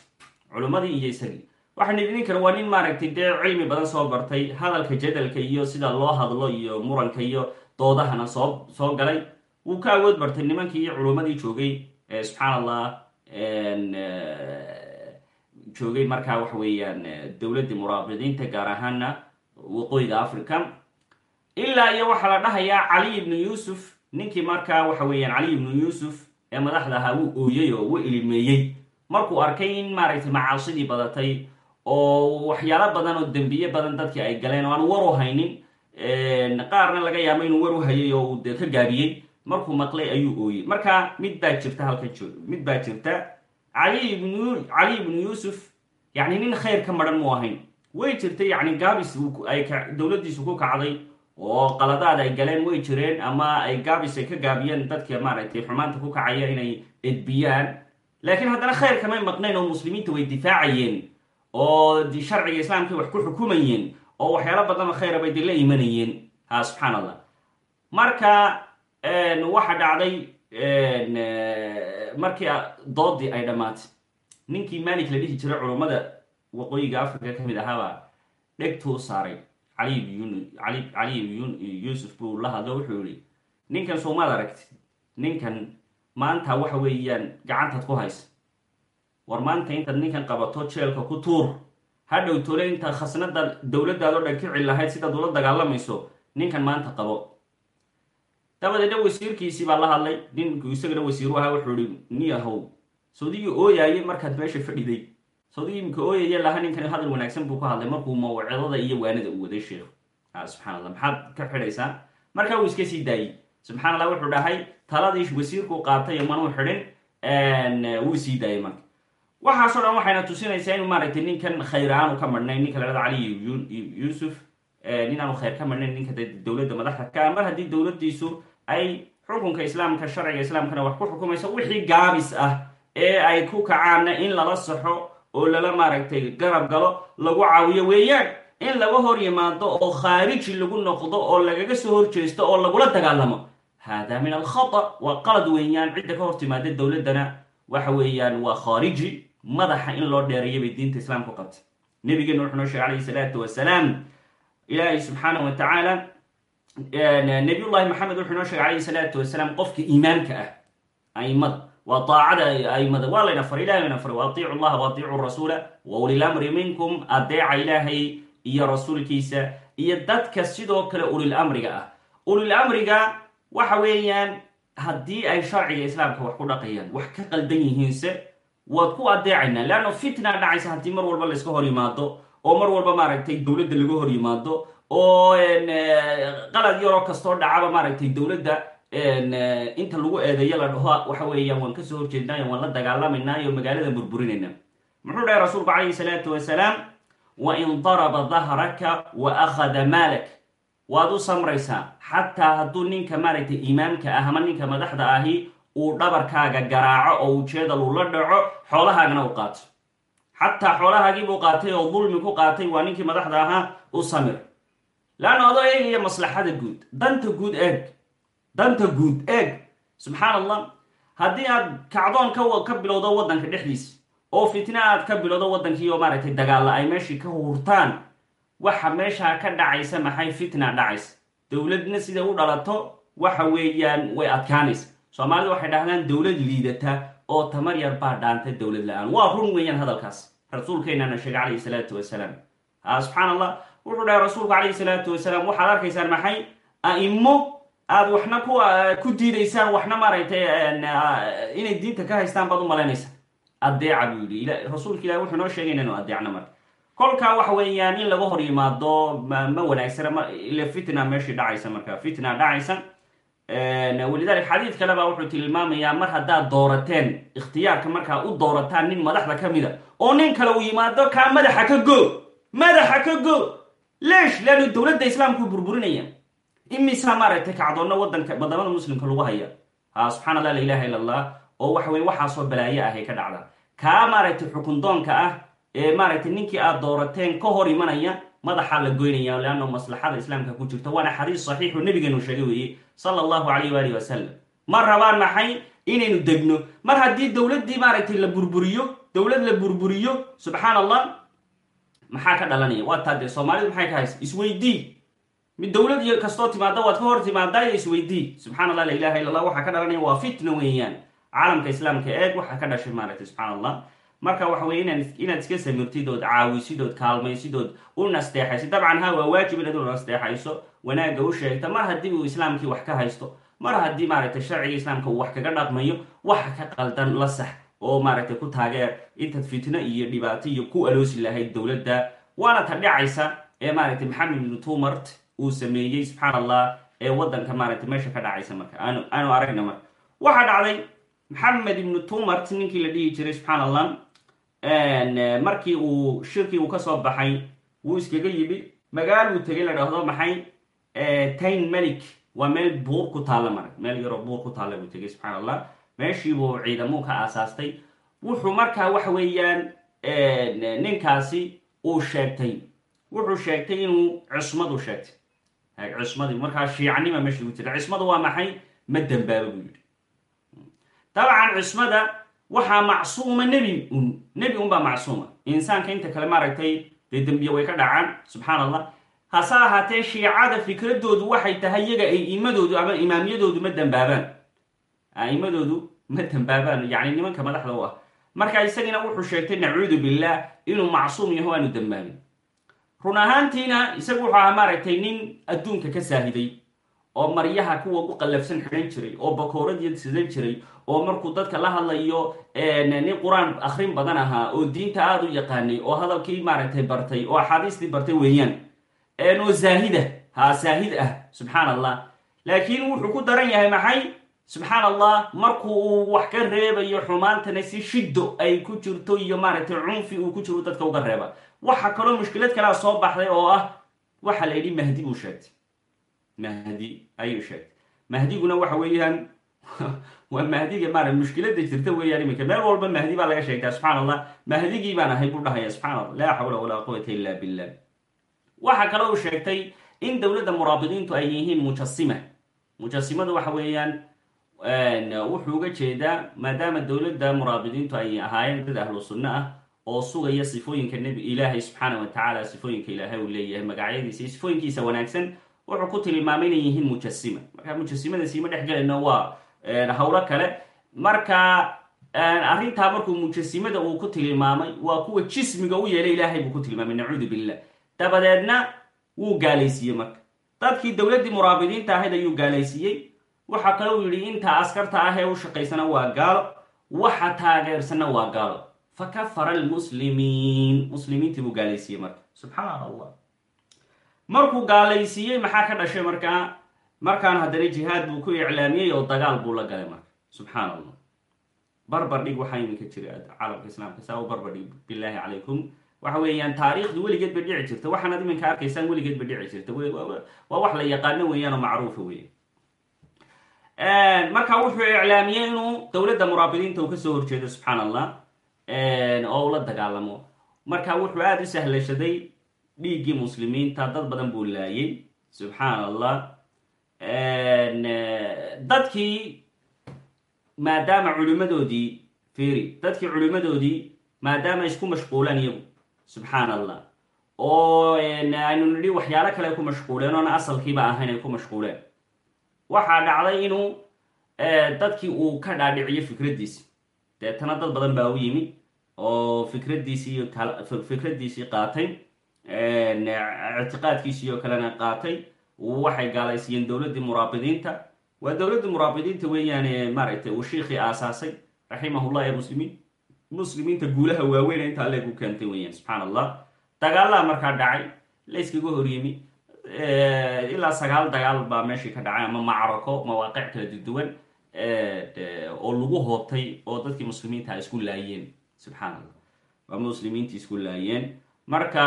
A: Culummadii iyo isagii waxaan idhi ninkan waa nin maaragtay dee cilmi badan soo bartay hadalka jadalka iyo sida loo hadlo iyo muranka iyo doodahana soo soo galay. Wuu ka awood bartay nimankii iyo culummadii joogay. Subxaan allah joogay markaa waxa weeyaan dowladdii muraabidiinta gaar ahaana waqooyiga africa ilaa iyo waxaa la dhahayaa cali ibnu yuusuf. Ninkii markaa waxa weeyaan cali ibnu yuusuf ee madaxda ahaa wuu ooyey oo wuu ilimeeyey markuu arkay in maaragtay macaasidii badatay oo waxyaalo badan oo dembiye badan dadkii ay galeen oo aan war u haynin qaarna laga yaabo inuu war u hayay oo uu ka gaabiyey markuu maqlay ayuu ooyey marka mid baa jirta halkan joog mid baa jirta cali ibnu cali ibnu yuusuf yacni nin khayr ka maran mu ahayn. Way jirtay yacni gaabis ay dowladdiisu ku kacday oo qaladaad ay galeen way jireen ama ay gaabis ay ka gaabiyeen dadka maaragtay xumaanta ku kacaya inay edbiyaan. Laakiin haddana khayr kamay maqnayn oo muslimiinta way difaacayeen oo sharciga islaamkay wax ku xukumayeen oo waxyaalo badan oo khayra bay de la imanayeen. Ha subxaan allah marka waxa dhacday markii doodii ay dhammaatay ninkii malik la dhihi jiray culummada waqooyiga africa ka mid ahaabaa dhegtuu saaray cali yuusuf buu la hadlo wuxuu yihi ninkan soomaad aragti ninkan maanta waxa weeyaan gacantaad ku haysa? War maanta intaad ninkan qabato jeelka ku tuur. Hadhow tole intaad khasnada dowladdaad oo dhan kici lahayd sidaad ula dagaalamayso ninkan maanta qabo. Dabadeedna wasiirkiisii baa la hadlay. Ninku isagana wasiiru ahaa wuxuu ihi niyahow sawdigii ooyaayay markaad meesha fadhiday sawdigii iminka ooyaya laha ninkan hadal wanaagsan buu ku hadlay markuu mawcidada iyo waanada uu waday sheekhu subxana allah maxaad ka xidhaysaa? Markaa uu iska sii daayey subxana wuxuu dhahay taladii wasiirkuu qaatay manuu xidhin wuu sii daayay marka. Waxaasoo dhan waxayna tusinaysaa inuu maaragtay ninkan khayr aanu ka marhnayn ninka la dhada cali yuusuf ninaanu khayr ka marhnayn ninka dowladda madaxda ka mar haddii dowladdiisu ay xukunka islaamka sharciga islaamkana wax ku xukumayso wixii gaabis ah ee ay ku kacaanna in lala saxo oo lala maaragtay garab galo lagu caawiyo weeyaan in laga hor yimaado oo khaariji lagu noqdo oo lagaga soo horjeesto oo lagula dagaalamo. Hada min alkhata waa qalad weeyaan cidda ka hor timaada dowladdana. Waxa weeyaan waa khaariji madaxa in loo dheereeya bay diinta islaamku qabtay. Nabigeena wuxuu noo sheegay calayhi salaatu wasalaam ilaahay subxaanah wa tacaala nabiyullahi maxamed wuxuu noo sheegay calayhi salaatu wasalaam qofka iimaanka ah aimada waa daacada aimada waa layna faray ilahay layna faray waatiicu llaha waatiicu rasuula wa ulil amri minkum adeeca ilaahay iyo rasuulkiisa iyo dadka sidoo kale ulil amriga ah. Ulil amriga waxa weeyaan haddii ay sharciga islaamka wax ku dhaqayaan wax ka qaldan yihiinse waad ku adeecaynaa. Leanno fitna dhacaysa haddii mar walba layska hor yimaado oo mar walba maaragtay dowladda laga hor yimaado oo qalad yaroo kastoo dhacaba maaragtay dowladda inta lagu eedeeyo la dhaho waxa weeyaan waan ka soo horjeednaayo waan la dagaalamaynayo magaalada burburinayna. Muxuu dhahay rasuulku calayhi salaatu wasalaam wa in daraba dahraka wa akhada maalak. Waad u samraysaa xataa hadduu ninka maaragtay imaamka ah ama ninka madaxda ahi uu dhabarkaaga garaaco oo ujeedal ula dhaco xoolahaagana u qaato. Xataa xoolahaagiibuu qaatay oo dulmi ku qaatay waa ninkii madaxda ahaa u samir. Laanna adoo eegaya maslaxada guud. Danta guud eeg danta guud eeg subxaan allah haddii aad kacdoon ka bilowdo waddanka dhexdiisa oo fitna aad ka bilowdo waddankii oo maaragtay dagaalla ay meeshii ka hurtaan waxa meeshaa ka dhacaysa maxay fitna dhacaysa? Dowladna siday u dhalato waxa weeyaan way adkaanaysa. Soomaalida waxay dhahdaan dowlad liidata oo tamar yar baa dhaanta dowlad la'aan. Waa run weeyaan hadalkaas. Rasuulkeenana sheegay calayhi salaatu wasalaam. A subxaan allah wuxuu dhahay rasuulku calayhi salaatu wasalaam waxaad arkaysaan maxay a'imo aad waxna ku ku diidaysaan waxna maaragtay inay diinta ka haystaan baad u malaynaysa. Adeeca buu yidhi. Rasuulka ilahi wuxuu noo sheegay inaynu adeecno marka kolkaa waxa weeyaan in laga hor yimaado ma wanaagsana ile fitna meeshii dhacaysa marka fitna dhacaysa walidalik xadiid kale baa wuxuu tilmaamayaa mar haddaad doorateen ikhtiyaarka markaa u doorataan nin madaxda ka mida oo nin kale uu yimaado kaa madaxa ka go! Madaxa ka go! Leesh leanu dowladda islaamkuu burburinaya imisaa maaragtay kacdoonna wadanka waddamada muslimka lagu haya? Ha subxana allah la ilaha illa allah oo waxa weye waxaasoo balaayo ahay ka dhacda. Kaa maaragtay xukundoonka ah ee maaragtay ninkii aad doorateen ka hor imanaya madaxaa la goynaya leanno maslaxada islaamka ku jirta waana xadiis saxiixu nabigeenu sheegay weeye sala allahu calayh waalihi wasalam ma rabaan maxay inaynu degno? Mar haddii dowladdii maaragtay la burburiyo dowlad la burburiyo subxaan allah maxaa ka dhalanaya? Waa taa dee soomaalidu maxay ka haysa? Isweydii mid dowlad iyo kastoo timaada waad ka hor timaadaa iyo isweydii la ilaha illa allah ka dhalanaya waa fitna weeyaan. Caalamka islaamka eeg waxaa ka dhashay maaragtay subxaan allah marka waxa weye inaa inaad iska samirtid ood caawisid ood kaalmaysid ood u nasteexaysid dabcan ha waa waajib inaad u nasteexayso. Wanaagga u sheegta mar haddii uu islaamkii wax ka haysto mar haddii maaragtay sharciga islaamka uu wax kaga dhaqmayo waxa ka qaldan la sax oo maaragtay ku taageer intaad fitno iyo dhibaato iyo ku aloosi lahayd dowladda waana ta dhacaysa ee maaragtay maxamed ibnu tumart uu sameeyey subxaan ee waddanka maaragtay meesha ka dhacaysa marka. Aanu aanu aragna marka. Waxaa dhacday maxamed ibnu tumart ninkii la dhihi jiray subxaan allah markii uu shirkii uu ka soo baxay wuu iskaga yimi magaal uu tegay la dhahdo maxay? Tain melik waa meel buur ku taalla marag meel yaroo buur ku taalla buu tegay subxaan allah meeshiibuu ciidamuu ka aasaastay. Wuxuu markaa waxa weeyaan ninkaasi uu sheegtay. Wuxuu sheegtay inuu cismadu sheegtay cismadii markaa shiicanima meesha ugu jira. Cismadu waa maxay? Ma dembaabo buu yidhi. Dabcan cismada waxaa macsuuma nebi un. Nebi unbaa macsuuma. Insaanka inta kale maaragtay dee dembiye way ka dhacaan subxaan allah hase ahaatee shiicada fikradoodu waxay tahay iyaga aimadoodu ama imaamiyadoodu ma dembaabaan a'imadoodu ma dembaabaan yacni nimanka madaxda u ah. Marka isagina wuxuu sheegtay nacuudu billah inuu macsuum yaho aanu dembaabin run ahaantiina isagu wuxuu ahaa maaragtay nin adduunka ka saahiday oo maryaha kuwa u qallafsan xidhan jiray oo bakooradiya sidan jiray oo markuu dadka la hadlayo nin qur'aan akrin badan ahaa oo diinta aada u yaqaanay oo hadalkii maaragtay bartay oo axaadiistii bartay weeyaan. Oo zaahida ha saahid ah subxaan allah laakiin wuxuu ku daran yahay maxay subxaan allah markuu uu wax ka reebayo xumaantana si shiddo ay ku jirto iyo maaragtay cunfi uu ku jiro dadka uga reeba. Waxa kaloo mushkilad kalea soo baxday oo ah waxa la yidhi mahdi buu sheegtay. Mahdi ayuu sheegtay. Mahdiguna waxa weeyaan waa mahdiga maara mushkilada jirta weeyaan iminka. Meel walba mahdi baa laga sheegtaa subxaan allah mahdigii baan ahay buu dhahaya subxaan allah laa xawla walaa quwata illa billah. Waxa kale uu sheegtay in dowladda muraabidiintu ay yihiin mujasima mujasimadu waxa weeyaan wuxuu uga jeedaa maadaama dowladda muraabidiintu ay ahaayeen dad ahlu sunno ah oo sugaya sifooyinka nebi ilaahay subxaana wa tacaala sifooyinka ilaahay uu leeyahay magacyadiisa iyo sifooyinkiisa wanaagsan. Wuxuu ku tilmaamay inay yihiin mujasima. Marka mujasimada siima dhex gelayno waa howlo kale. Marka arrintaa markuu mujasimada uu ku tilmaamay waa kuwa jismiga u yeelay ilaahay buu ku tilmaamay nacuudu billah dabadeedna wuu gaalaysiiyey marka. Dadkii dowladdii muraabidiinta ahayd ayuu gaalaysiiyey waxa kale uu yidhi inta askarta ah ee u shaqaysana waa gaalo waxa taageersana waa gaalo. Fa kafara almuslimiin. Muslimiintii buu gaalaysiiyey marka. Subxaan allah markuu gaalaysiiyey maxaa ka dhashay markaa markaan haddana jihaad buu ku iclaamiyey oo dagaal buu la galay marka. Subxaan allah barbar dhig waxaa iminka jira calamka islaamka saa u barbar dhig bilaahi calaykum. Waxa weeyaan taariikhdu weligeed ba dhici jirta waxaanaad iminka arkaysaan weligeed ba dhici jirta. Waa wax la yaqaano weeyaan oo macruufa weya marka wuxuu iclaamiyey inuu dowladda muraabidiinta uu ka soo horjeedo subxaan allah oo ula dagaalamo. Marka wuxuu aada u sahlashaday dhiiggii muslimiinta dad badan buu laayay subxaan allah dadkii maadaama culimadoodii firi dadkii culimadoodii maadaama isku mashquuleen iyagu subxaan allah oo aynu nidhi waxyaalo kale ku mashquuleen oona asalkiiba ahayn ay ku mashquuleen waxaa dhacday inuu dadkii uu ka dhaadhiciyo fikraddiisi deetana dad badan baa u yimid oo fikraddiisii fikraddiisii qaatay ictiqaadkiisii oo kalena qaatay. Waxay gaalaysiiyeen dowladdii muraabidiinta. Waa dowladdii muraabidiinta weeyaane maaragtay uu shiikhii aasaasay raximahullah ee muslimiin. Muslimiinta guulaha waaweyn inta alle ku keentay weeyaan subxaan allah dagaalaha markaa dhacay layskaga horyimi ilaa sagaal dagaal baa meeshii ka dhacay ama macrako mawaaqic kala duduwan oo lagu hoobtay oo dadkii muslimiinta isku laayeen subxaan allah waa muslimiintii isku laayeen marka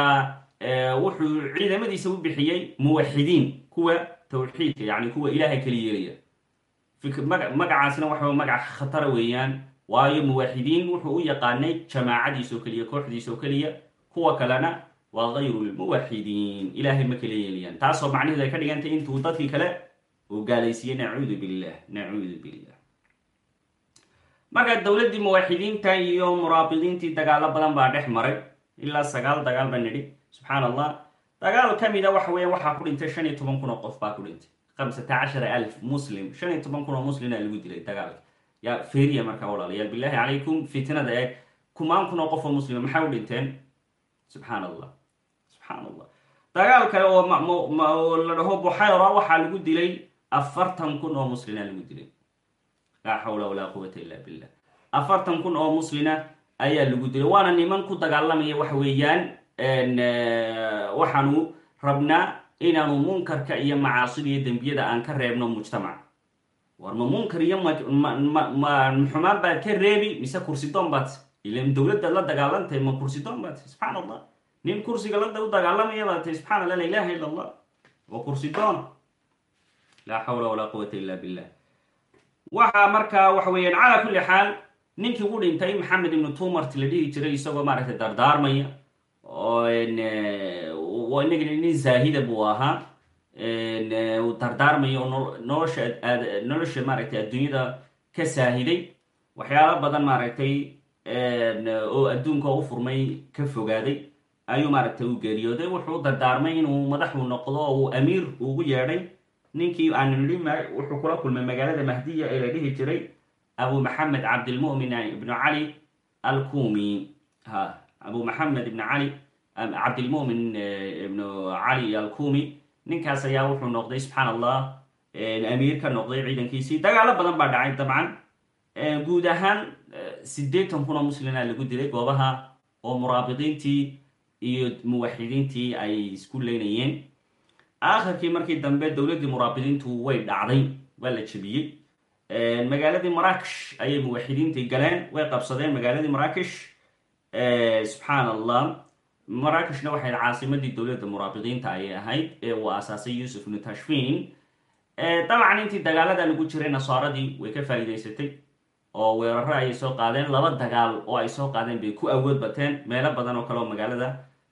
A: wuxuu ciidamadiisa u bixiyey muwaxidiin kuwa tawxiidka yani kuwa ilaahay kala yeelaya magacaasina waxa magac khatara weeyaan waayo muwaxidiin wuxuu u yaqaanay jamaacadiisa oo keliya kooxdiisa oo keliya kuwa kalena waa gayru lmuwaxidiin ilaahay ma kala yeelayaan taasoo macnaheedu ay ka dhigantay intuu dadkii kale uu gaalaysiiyey nacuudu billah nacuudu billah marka dowladdii muwaxidiinta iyo muraabidiintii dagaalo badan baa dhex maray ilaa sagaal dagaal baa nidhi subxaan allah dagaal ka mida waxa weya waxaa ku dhintay shan iyo toban kun oo qof baa ku dhintay khamsata cashara alf muslim shan iyo toban kun oo muslina lagu dilay dagaalka yaa feriya markaa walaalayaal bilaahi calaykum fitnada eeg kumaan kun oo qof oo muslima maxay u dhinteen subxaan allah subxaan allah dagaal kale oo la dhaho buxayra waxaa lagu dilay afartan kun oo muslina lagu dilay. Laa xawla walaa quwata illa billah. Afartan kun oo muslina ayaa lagu dilay. Waana niman ku dagaalamaya waxa weeyaan waxaanu rabnaa inaanu munkarka iyo macaasida iyo dembiyada aan ka reebno mujtamaca war ma munkar iyo xumaan baad ka reebi mise kursidoon baad ilan dowladda la dagaalantay ma kursidoon baad subxaan allah nin kursiga la u dagaalamaya baad tay subxana allah la ilaha illa allah waa kursidoon laa xawla walaa quwata illa billah waxaa markaa waxa weeyaan calaa kulli xaal ninkii u dhintay maxamed ibnu tumart la dhihi jiray isagoo maaragtay dardaarmaya oo inaga nin zaahida buu ahaa. Dardaarmaya oo nolosha nolosha maaragtay adduunyada ka saahiday. Waxyaalo badan maaragtay oo adduunka u furmay ka fogaaday ayuu maaragtay u geeriyooday wuxuu dardaarmay inuu madaxu noqdo oo uu amiir ugu yeedhay. Ninkii aanu nidhi wuxuu kula kulmay magaalada mahdiya ee la dhihi jiray abu maxamed cabdilmu'min ibnu cali alkumi ha abu maxamed ibn cali cabdilmu'min ibnu cali alkumi ninkaas ayaa wuxuu noqday subxaan allah amiir ka noqday ciidankiisii. Dagaalo badan baa dhacay dabcan. Guud ahaan siddeetan kun oo muslina lagu dilay goobaha oo muraabidiintii iyo muwaxidiintii ay isku leynayeen. Aakhirkii markii dambe dowladdii muraabidiintu way dhacday waa la jebiyey. Magaaladii maraakish ayay muwaxidiintii galeen way qabsadeen magaaladii maraakish subxaan allah maraakishna waxayd caasimadii dowladda muraabidiinta ayay ahayd ee uu aasaasay yuusuf ibnu tashfin dabcan intii dagaalada lagu jiray nasaaradii way ka faa'iidaysatay oo weeraro ayay soo qaadeen. Laba dagaal oo ay soo qaadeen bay ku awood bateen meelo badan oo kale magaalada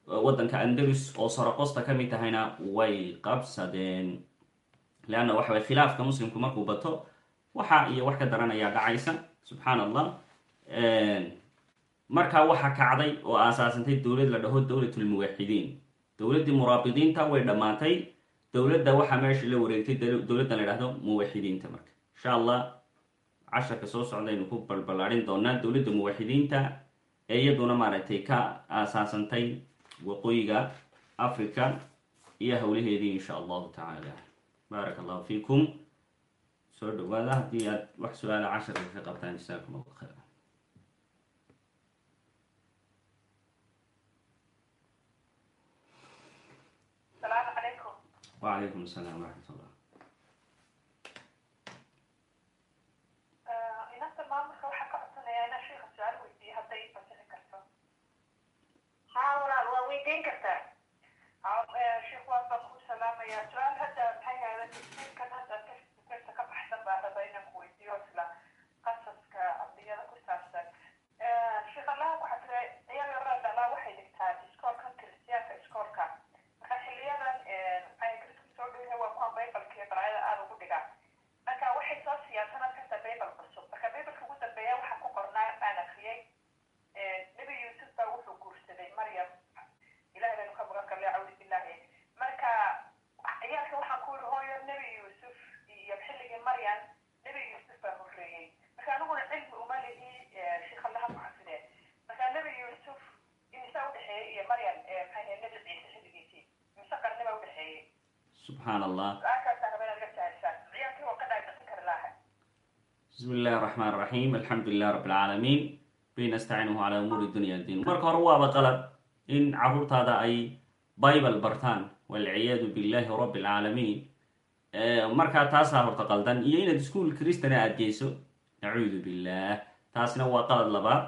A: waddanka andalus oo sarakosta ka mid tahayna way qabsadeen. Leanna waxa way khilaafka muslimku markuu bato waxa iyo wax ka daran ayaa dhacaysa subxaan allah markaa waxaa kacday oo aasaasantay dowlad la dhaho dowlatulmuwaxidiin dowladdii muraabidiinta way dhammaatay dowladda waxaa meesha la wareegtay dowladdan la dhahdo muwaxidiinta marka. Insha allah casharka soo socdaynu ku balballaadhin doonaa dowladda muwaxidiinta ee iyaduna maaragtay ka aasaasantay waqooyiga africa iyo howlaheedii insha allahu tacaala baarak allahu fiikum soo dhawaada haddii aad wax su-aala casharka ka qabtaan jasaakum allah khayra
B: السلام عليكم
A: wacalaykum
B: ku salaamayaa su'aal hadda maxay ahayda tafsiirkan hadda tafsiirka ka baxsan baa raba inaan ku weydiiyo isla qasaska ambiyada ku saabsan sheekh allaha waxaa tira iyaga raadalaa waxay dhigtaan iskoolkan kiristiyaanka iskoolka marka xiliyadan maxay kristu soo dhowyahay waa kuwan baybalka iyo balaayada aada ugu dhigaan marka waxay soo siiyaan sanad kasta baybal cusub marka baybalka ugu dambeeya waxaa ku qornaa aan akriyay nebi yuusuf baa wuxuu guursaday maryam ilahay baynu ka magan karnay cawdi billahi marka ciyaalka waxaan ku yiri hooyo nebi yuusuf iyo xilligii maryam nebi yuusuf baa horreeyey marka aniguna cilmi uma lihi sheekh allaha ku xafide marka nebi yuusuf imisa udhexeeyey iyo maryam maxay ahayd nebi ciise xilligiisii mise qarni baa udhexeeyey
A: subxaan allah
B: su'aalkaasaan raba inaad iga jahaysaa ciyaalkii waa ka dhaadhicin kari lahay
A: bismi illahi raxmaan raxiim alxamdu lilah rabi alcaalamiin binastaciinuhu calaa umuuri dunya diin marka hore waaba qalad in caruurtaada ay bible bartaan walciyaadu billahi rabbi alcaalamiin markaa taasaa horta qaldan. Iyo inaad iskuol kristana aada geyso nacuudu billah. Taasna waa qalad labaad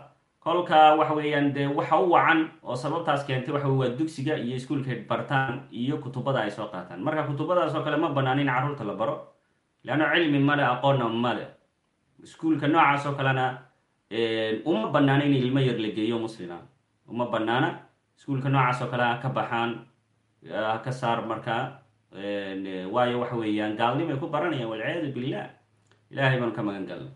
A: kolka waxa weeyaan dee waxa u wacan oo sababtaas keentay waxa waa dugsiga iyo iskuolkay bartaan iyo kutubada ay soo qaataan. Marka kutubadaas oo kale ma banaan in carruurta la baro leanno cilmi male aqoonna male iskuolka noocaas oo kalena uma banaana in ilmo yar la geeyo muslima. Uma banaana iskuolka noocaas oo kale ka baxaan ka saar markaa waayo waxa weeyaan gaalnimay ku baranayaan walciyaadu billah ilahay baanu ka magan galna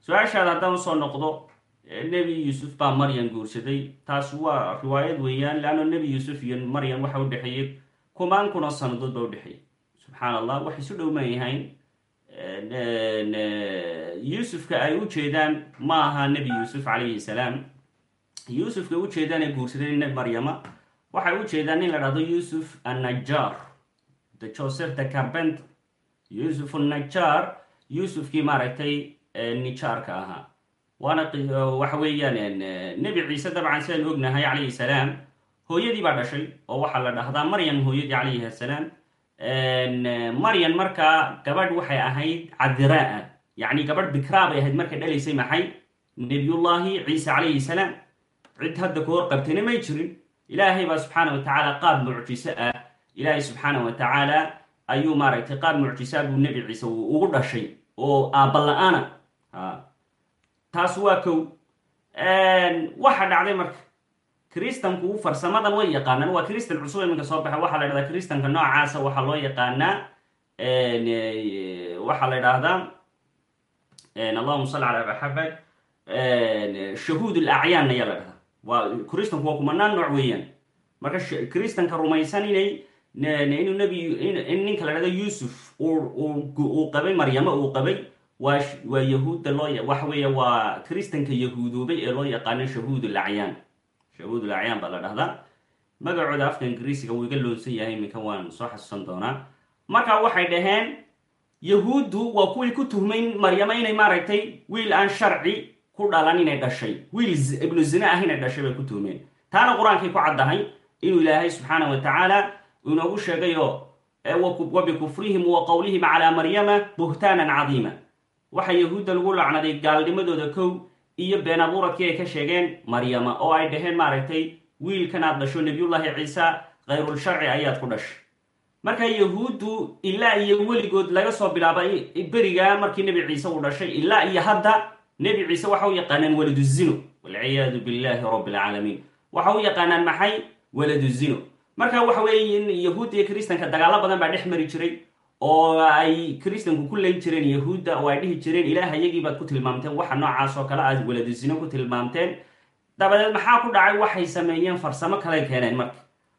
A: su'aashaada haddaan u soo noqdo nebi yuusuf baa maryam guursaday. Taas waa riwaayad weeyaan leanno nebi yuusuf iyo maryam waxa udhexeeyey kumaan kuna sanadood baa udhexeeyey subxaan allah waxay isu dhowman yahayn yuusufka ay u jeedaan ma aha nebi yuusuf calayhi salaam. Yuusufka u jeedaan ay guursadeen maryama waxay u jeedaan nin la dhahdo yuusuf annajar the joseph the carpenter. Yuusuf annajar yuusufkii maaragtay nijaarka ahaa waana waxa weeyaan nebi ciise dabcan sidaan ognahay calayhi salaam hooyadii baa dhashay oo waxaa la dhahdaa maryam hooyadii calayhi asalaam maryam markaa gabadh waxay ahayd cadiraa yacni gabadh bikraa bay ahayd markay dhalaysay maxay? Nebiyullaahi ciise calayhi salaam. Cid hadda ku hor qabtayna may jirin. Ilaahay baa subxaana wa tacaala qaab mucjiso ah. Ilaahay subxaana wa tacaala ayuu maaragtay qaab mucjisaa buu nebi ciise ugu dhashay oo aabala-ana taas waa kow. Waxa dhacday marka kristanku farsamadan way yaqaanaan waa cristan cusub iminka soo baxa waxaa la dhahdaa kristanka noocaasa waxaa loo yaqaanaa waxaa la idhaahdaa allahuma salli calaa maxamed shahuud alacyaan ayaa la dhahdaa waa kristanku waa kumanaan nooc weeyaan. Marka kristanka rumaysan inay inuu nebi in ninka la dhahdo yuusuf uu qabay maryamo uu qabay waa yahuudda loo waxa weeya waa kristanka yahuudoobay ee loo yaqaano shahuud alacyaan shahuud alacyaan baa la dhahdaa. Magacooda afka ingiriisiga wuu iga loonsan yahay iminka waan soo xasuusan doonaa. Marka waxay dhaheen yahuuddu waa kuwii ku tuhmayn maryamo inay maaragtay wiil aan sharci ku dhalan inay dhashay. Wiil ibnu zina ah inay dhashay bay ku tuhmeen. Taana qur'aankay ku caddahay inuu ilaahay subxaana wa tacaala inoogu sheegayo wa bikufrihim wa qowlihim calaa maryama buhtaanan cadiima waxaa yahuudda lagu lacnaday gaalnimadooda kow iyo been abuuradkii ay ka sheegeen maryama oo ay dhaheen maaragtay wiilkan aad dhasho nebiyullaahi ciisa khayrulsharci ayaad ku dhashay. Marka yahuuddu ilaa iyo weligood laga soo bilaaba berigaa markii nebi ciise uu dhashay ilaa iyo hadda nebi ciise waxa u yaqaanaan waladu zino walciyaadu billahi rabbi alcaalamiin waxa u yaqaanaan maxay? Waladu zino. Marka waxa weeye yahuudda iyo kristanka dagaalo badan baa dhex mari jiray oo ay kristanku ku layn jireen yahuudda oo ay dhihi jireen ilaah ayagii baad ku tilmaamteen waxa noocaas oo kale aad waladu zino ku tilmaamteen. Dabadeed maxaa ku dhacay? Waxay sameeyeen farsamo kale keeneen. Marka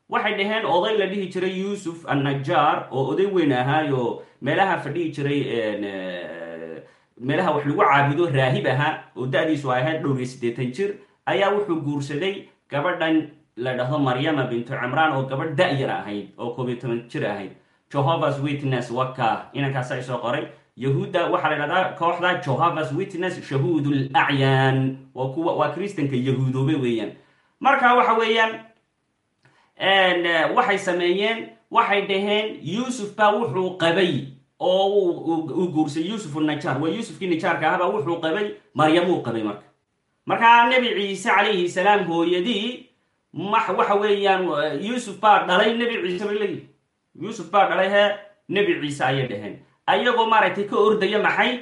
A: waxay dhaheen oday la dhihi jiray yuusuf annajaar oo oday weyn ahaayoo meelaha fadhihi jiray meelaha wax lagu caabudo raahib ahaa oo da-diisu ay ahayd dhowr iyo siddeetan jir ayaa wuxuu guursaday gabadhan la dhahdo maryama bintu cimraan oo gabadh da-yar ahayd oo koob iyo toban jir ahayd jehovah's witness waka inankaasa isoo qoray. Yahuudda waxaa la dhahdaa kooxda jehovah's witness shahuudul acyaan waa kuwa waa kristanka yahuudoobe weeyaan. Marka waxa weeyaan waxay sameeyeen waxay dhaheen yuusuf baa wuxuu qabay oo uu guursay yuusuf najaar waa yuusufkii najaarka ahbaa wuxuu qabay maryamuu qabay marka. Markaa nebi ciise calayhi salaam hooyadii waxa weeyaan yuusuf baa dhalay nebi ciise leeyihi yuusuf baa dhalay hee? Nebi ciise ayay dhaheen. Ayagoo maaragtay ka ordaya maxay?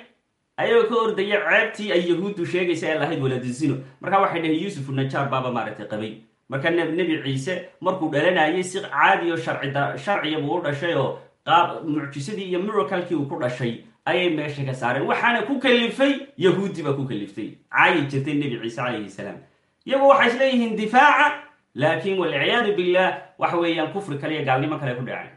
A: Ayagoo ka ordaya ceebtii ay yahuuddu sheegaysa ee lahayd waladizino markaa waxay dhaheen yuusuf najaar baaba maaragtay qabay. Marka nebi ciise markuu dhalanayay si caadi oo sharciya buu u dhashay oo qaab mucjisadii iyo miracalkii uu ku dhashay ayay meesha ka saareen. Waxaana ku kalifay yahuudi baa ku kaliftay. Caayi jirtay nebi ciise calayhi salaam. Iyagu waxay isleeyihiin difaaca laakiin walciyaadu billah waxa weeyaan kufri kale iyo gaalnimo kale ku dhacay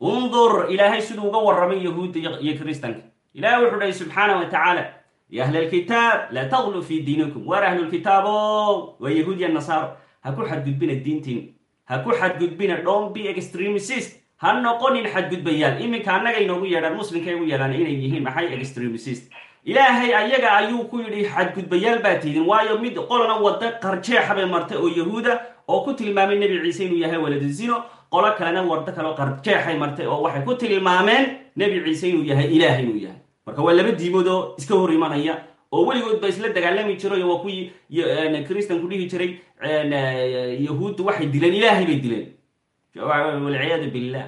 A: undur ilaahay siduu uga warramay yahuudda iyo kiristanka ilahay wuxuu dhahay subxaana wa tacaala ya ahla alkitaab laa taqluu fi diinikum waar ahlulkitaabo waa yahuud iyo nasaaro ha ku xadgudbina diintiin ha ku xadgudbina don't be extremicist ha noqonin xadgudbayaal iminka annaga inoogu yeedhaan muslimka ugu yeedhaan inay yihiin maxay extremicist ilaahay ayaga ayuu ku yidhi xadgudbayaal baa tiidin waayo mid qolana wada qarjeexa bay martay oo yahuuda oo ku tilmaamay nebi ciise inuu yahay waladizino qolo kalena wardo kaleo qarjeexay martay oo waxay ku tilmaameen nebi ciise inuu yahay ilaah inuu yahay. Marka waa laba diimood oo iska hor imanaya oo weligood ba isla dagaalami jiray waa kuwii christanku dhihi jiray yahuuddu waxay dileen ilaahay bay dileen. Walciyaadu billah.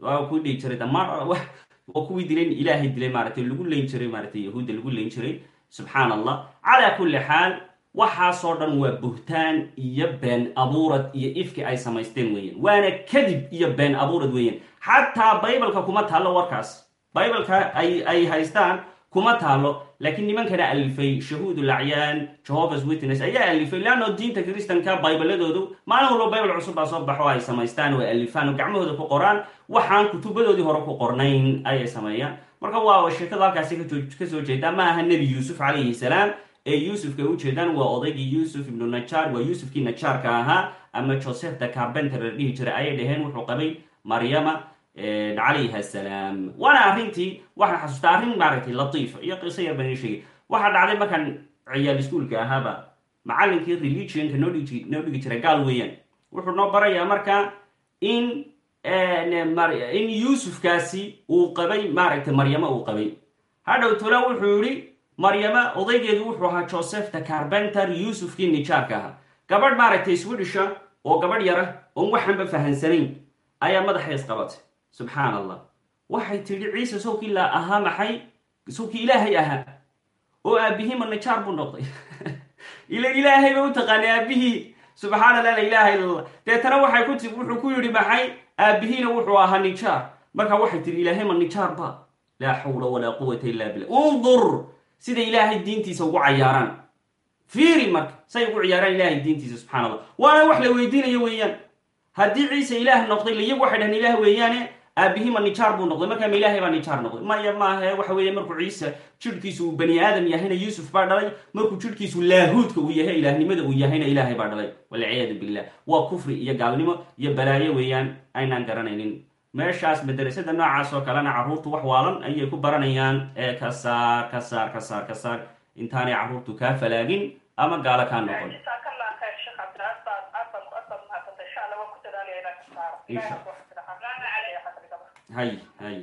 A: Waa ku dhihi jiray dhammaan waa kuwii dileen ilaahay dilay maaratay lagu leyn jiray maaratay yahuudda lagu leyn jiray. Subxaan allah calaa kulli xaal waxaasoo dhan waa buhtaan iyo been abuurad iyo ifki ay samaysteen weeyaan waana kadib iyo been abuurad weeyaan xataa baybalka kuma taallo warkaas. Baybalka ay ay haystaan kuma taalo laakiin nimankana alifay shahuud lacyaan jehovah's witness ayaa alifay. Leanno diinta kristanka baybaladoodu maalin walba baybal cusub baa soo baxo ay samaystaan oo alifaan. Oo gacmahooda ku qoraan. Waxaan kutubadoodii hore ku qornayn ayay sameeyaan. Marka waa sheekada halkaasi ka soo jeedaa ma aha nebi yuusuf calayhi salaam ee yuusufka ujeedaan waa odaygii yuusuf ibnu najaar. Waa yuusufkii najaarka ahaa ama joseph the carpenter la dhihi jiray ayay dhaheen wuxuu qabay maryama calayha asalaam waana arrintii waxaan xasuustaa arrin maaragtay latiifa iyo qiso yar baan ii waxaa dhacday markaan ciyaal iskuolka ahaaba macallinkii religionka noo dhigi jira gaal weeyaan. Wuxuu noo barayaa marka in in yuusufkaasi uu qabay maaragtay maryamo uu qabay. Hadhow tula wuxuu yihi maryama odaygeedu wuxuu ahaa joseph the carpenter yuusufkii nijaarka ahaa. Gabadh maaragtay swedisha oo gabadh yara oon waxaanba fahansanayn ayaa madaxa isqabatay subxaan allah waxay tidhi ciise sawkii la ahaa maxay? Sawkii ilaahay ahaa. Oo aabbihiima nijaar buu noqday. Ila ilaahay ba u taqaanay aabbihii subxaana allah la ilaha illa allah deetana waxay ku ti wuxuu ku yidhi maxay? Aabbihiina wuxuu ahaa nijaar. Marka waxay tihi ilaahay ma nijaar ba? Laa xawla walaa quwata illa billah. Undur sida ilaahay diintiisa ugu cayaaraan. Fiiri marka say ugu ciyaaraan ilaahay diintiisa subxana allah waana wax la weydiinayo weeyaan. Haddii ciise ilaah noqday iyagu waxay dhahan ilaah weeyaane aabihima nijaar buu noqday. Markaa ma ilaahay baa nijaar noqday. Maya maahe waxa weeye markuu ciise jidhkiisu uu bani aadam yahayna yuusuf baa dhalay. Markuu jidhkiisu laahuudka uu yahay ilaahnimada uu yahayna ilaahay baa dhalay. Walciyaadu billah. Waa kufri iyo gaalnimo iyo balaayo weeyaan aynaan garanaynin meeshaas madarasada noocaas oo kalena carruurtu wax waalan ayay ku baranayaan ee ka saar ka saar ka saar ka saar. Intaanay carruurtu kaa falaagin ama gaalo kaa noqon. Hay hay.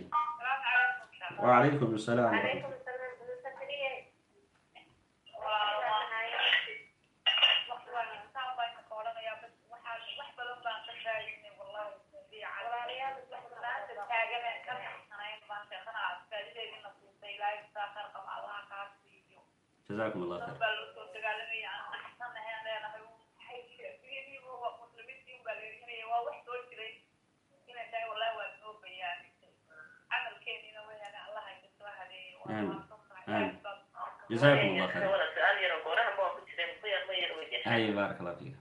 A: Wacalaykum asalaam jazakum allah khayr jazakum allah khayr hay baarak allah fiik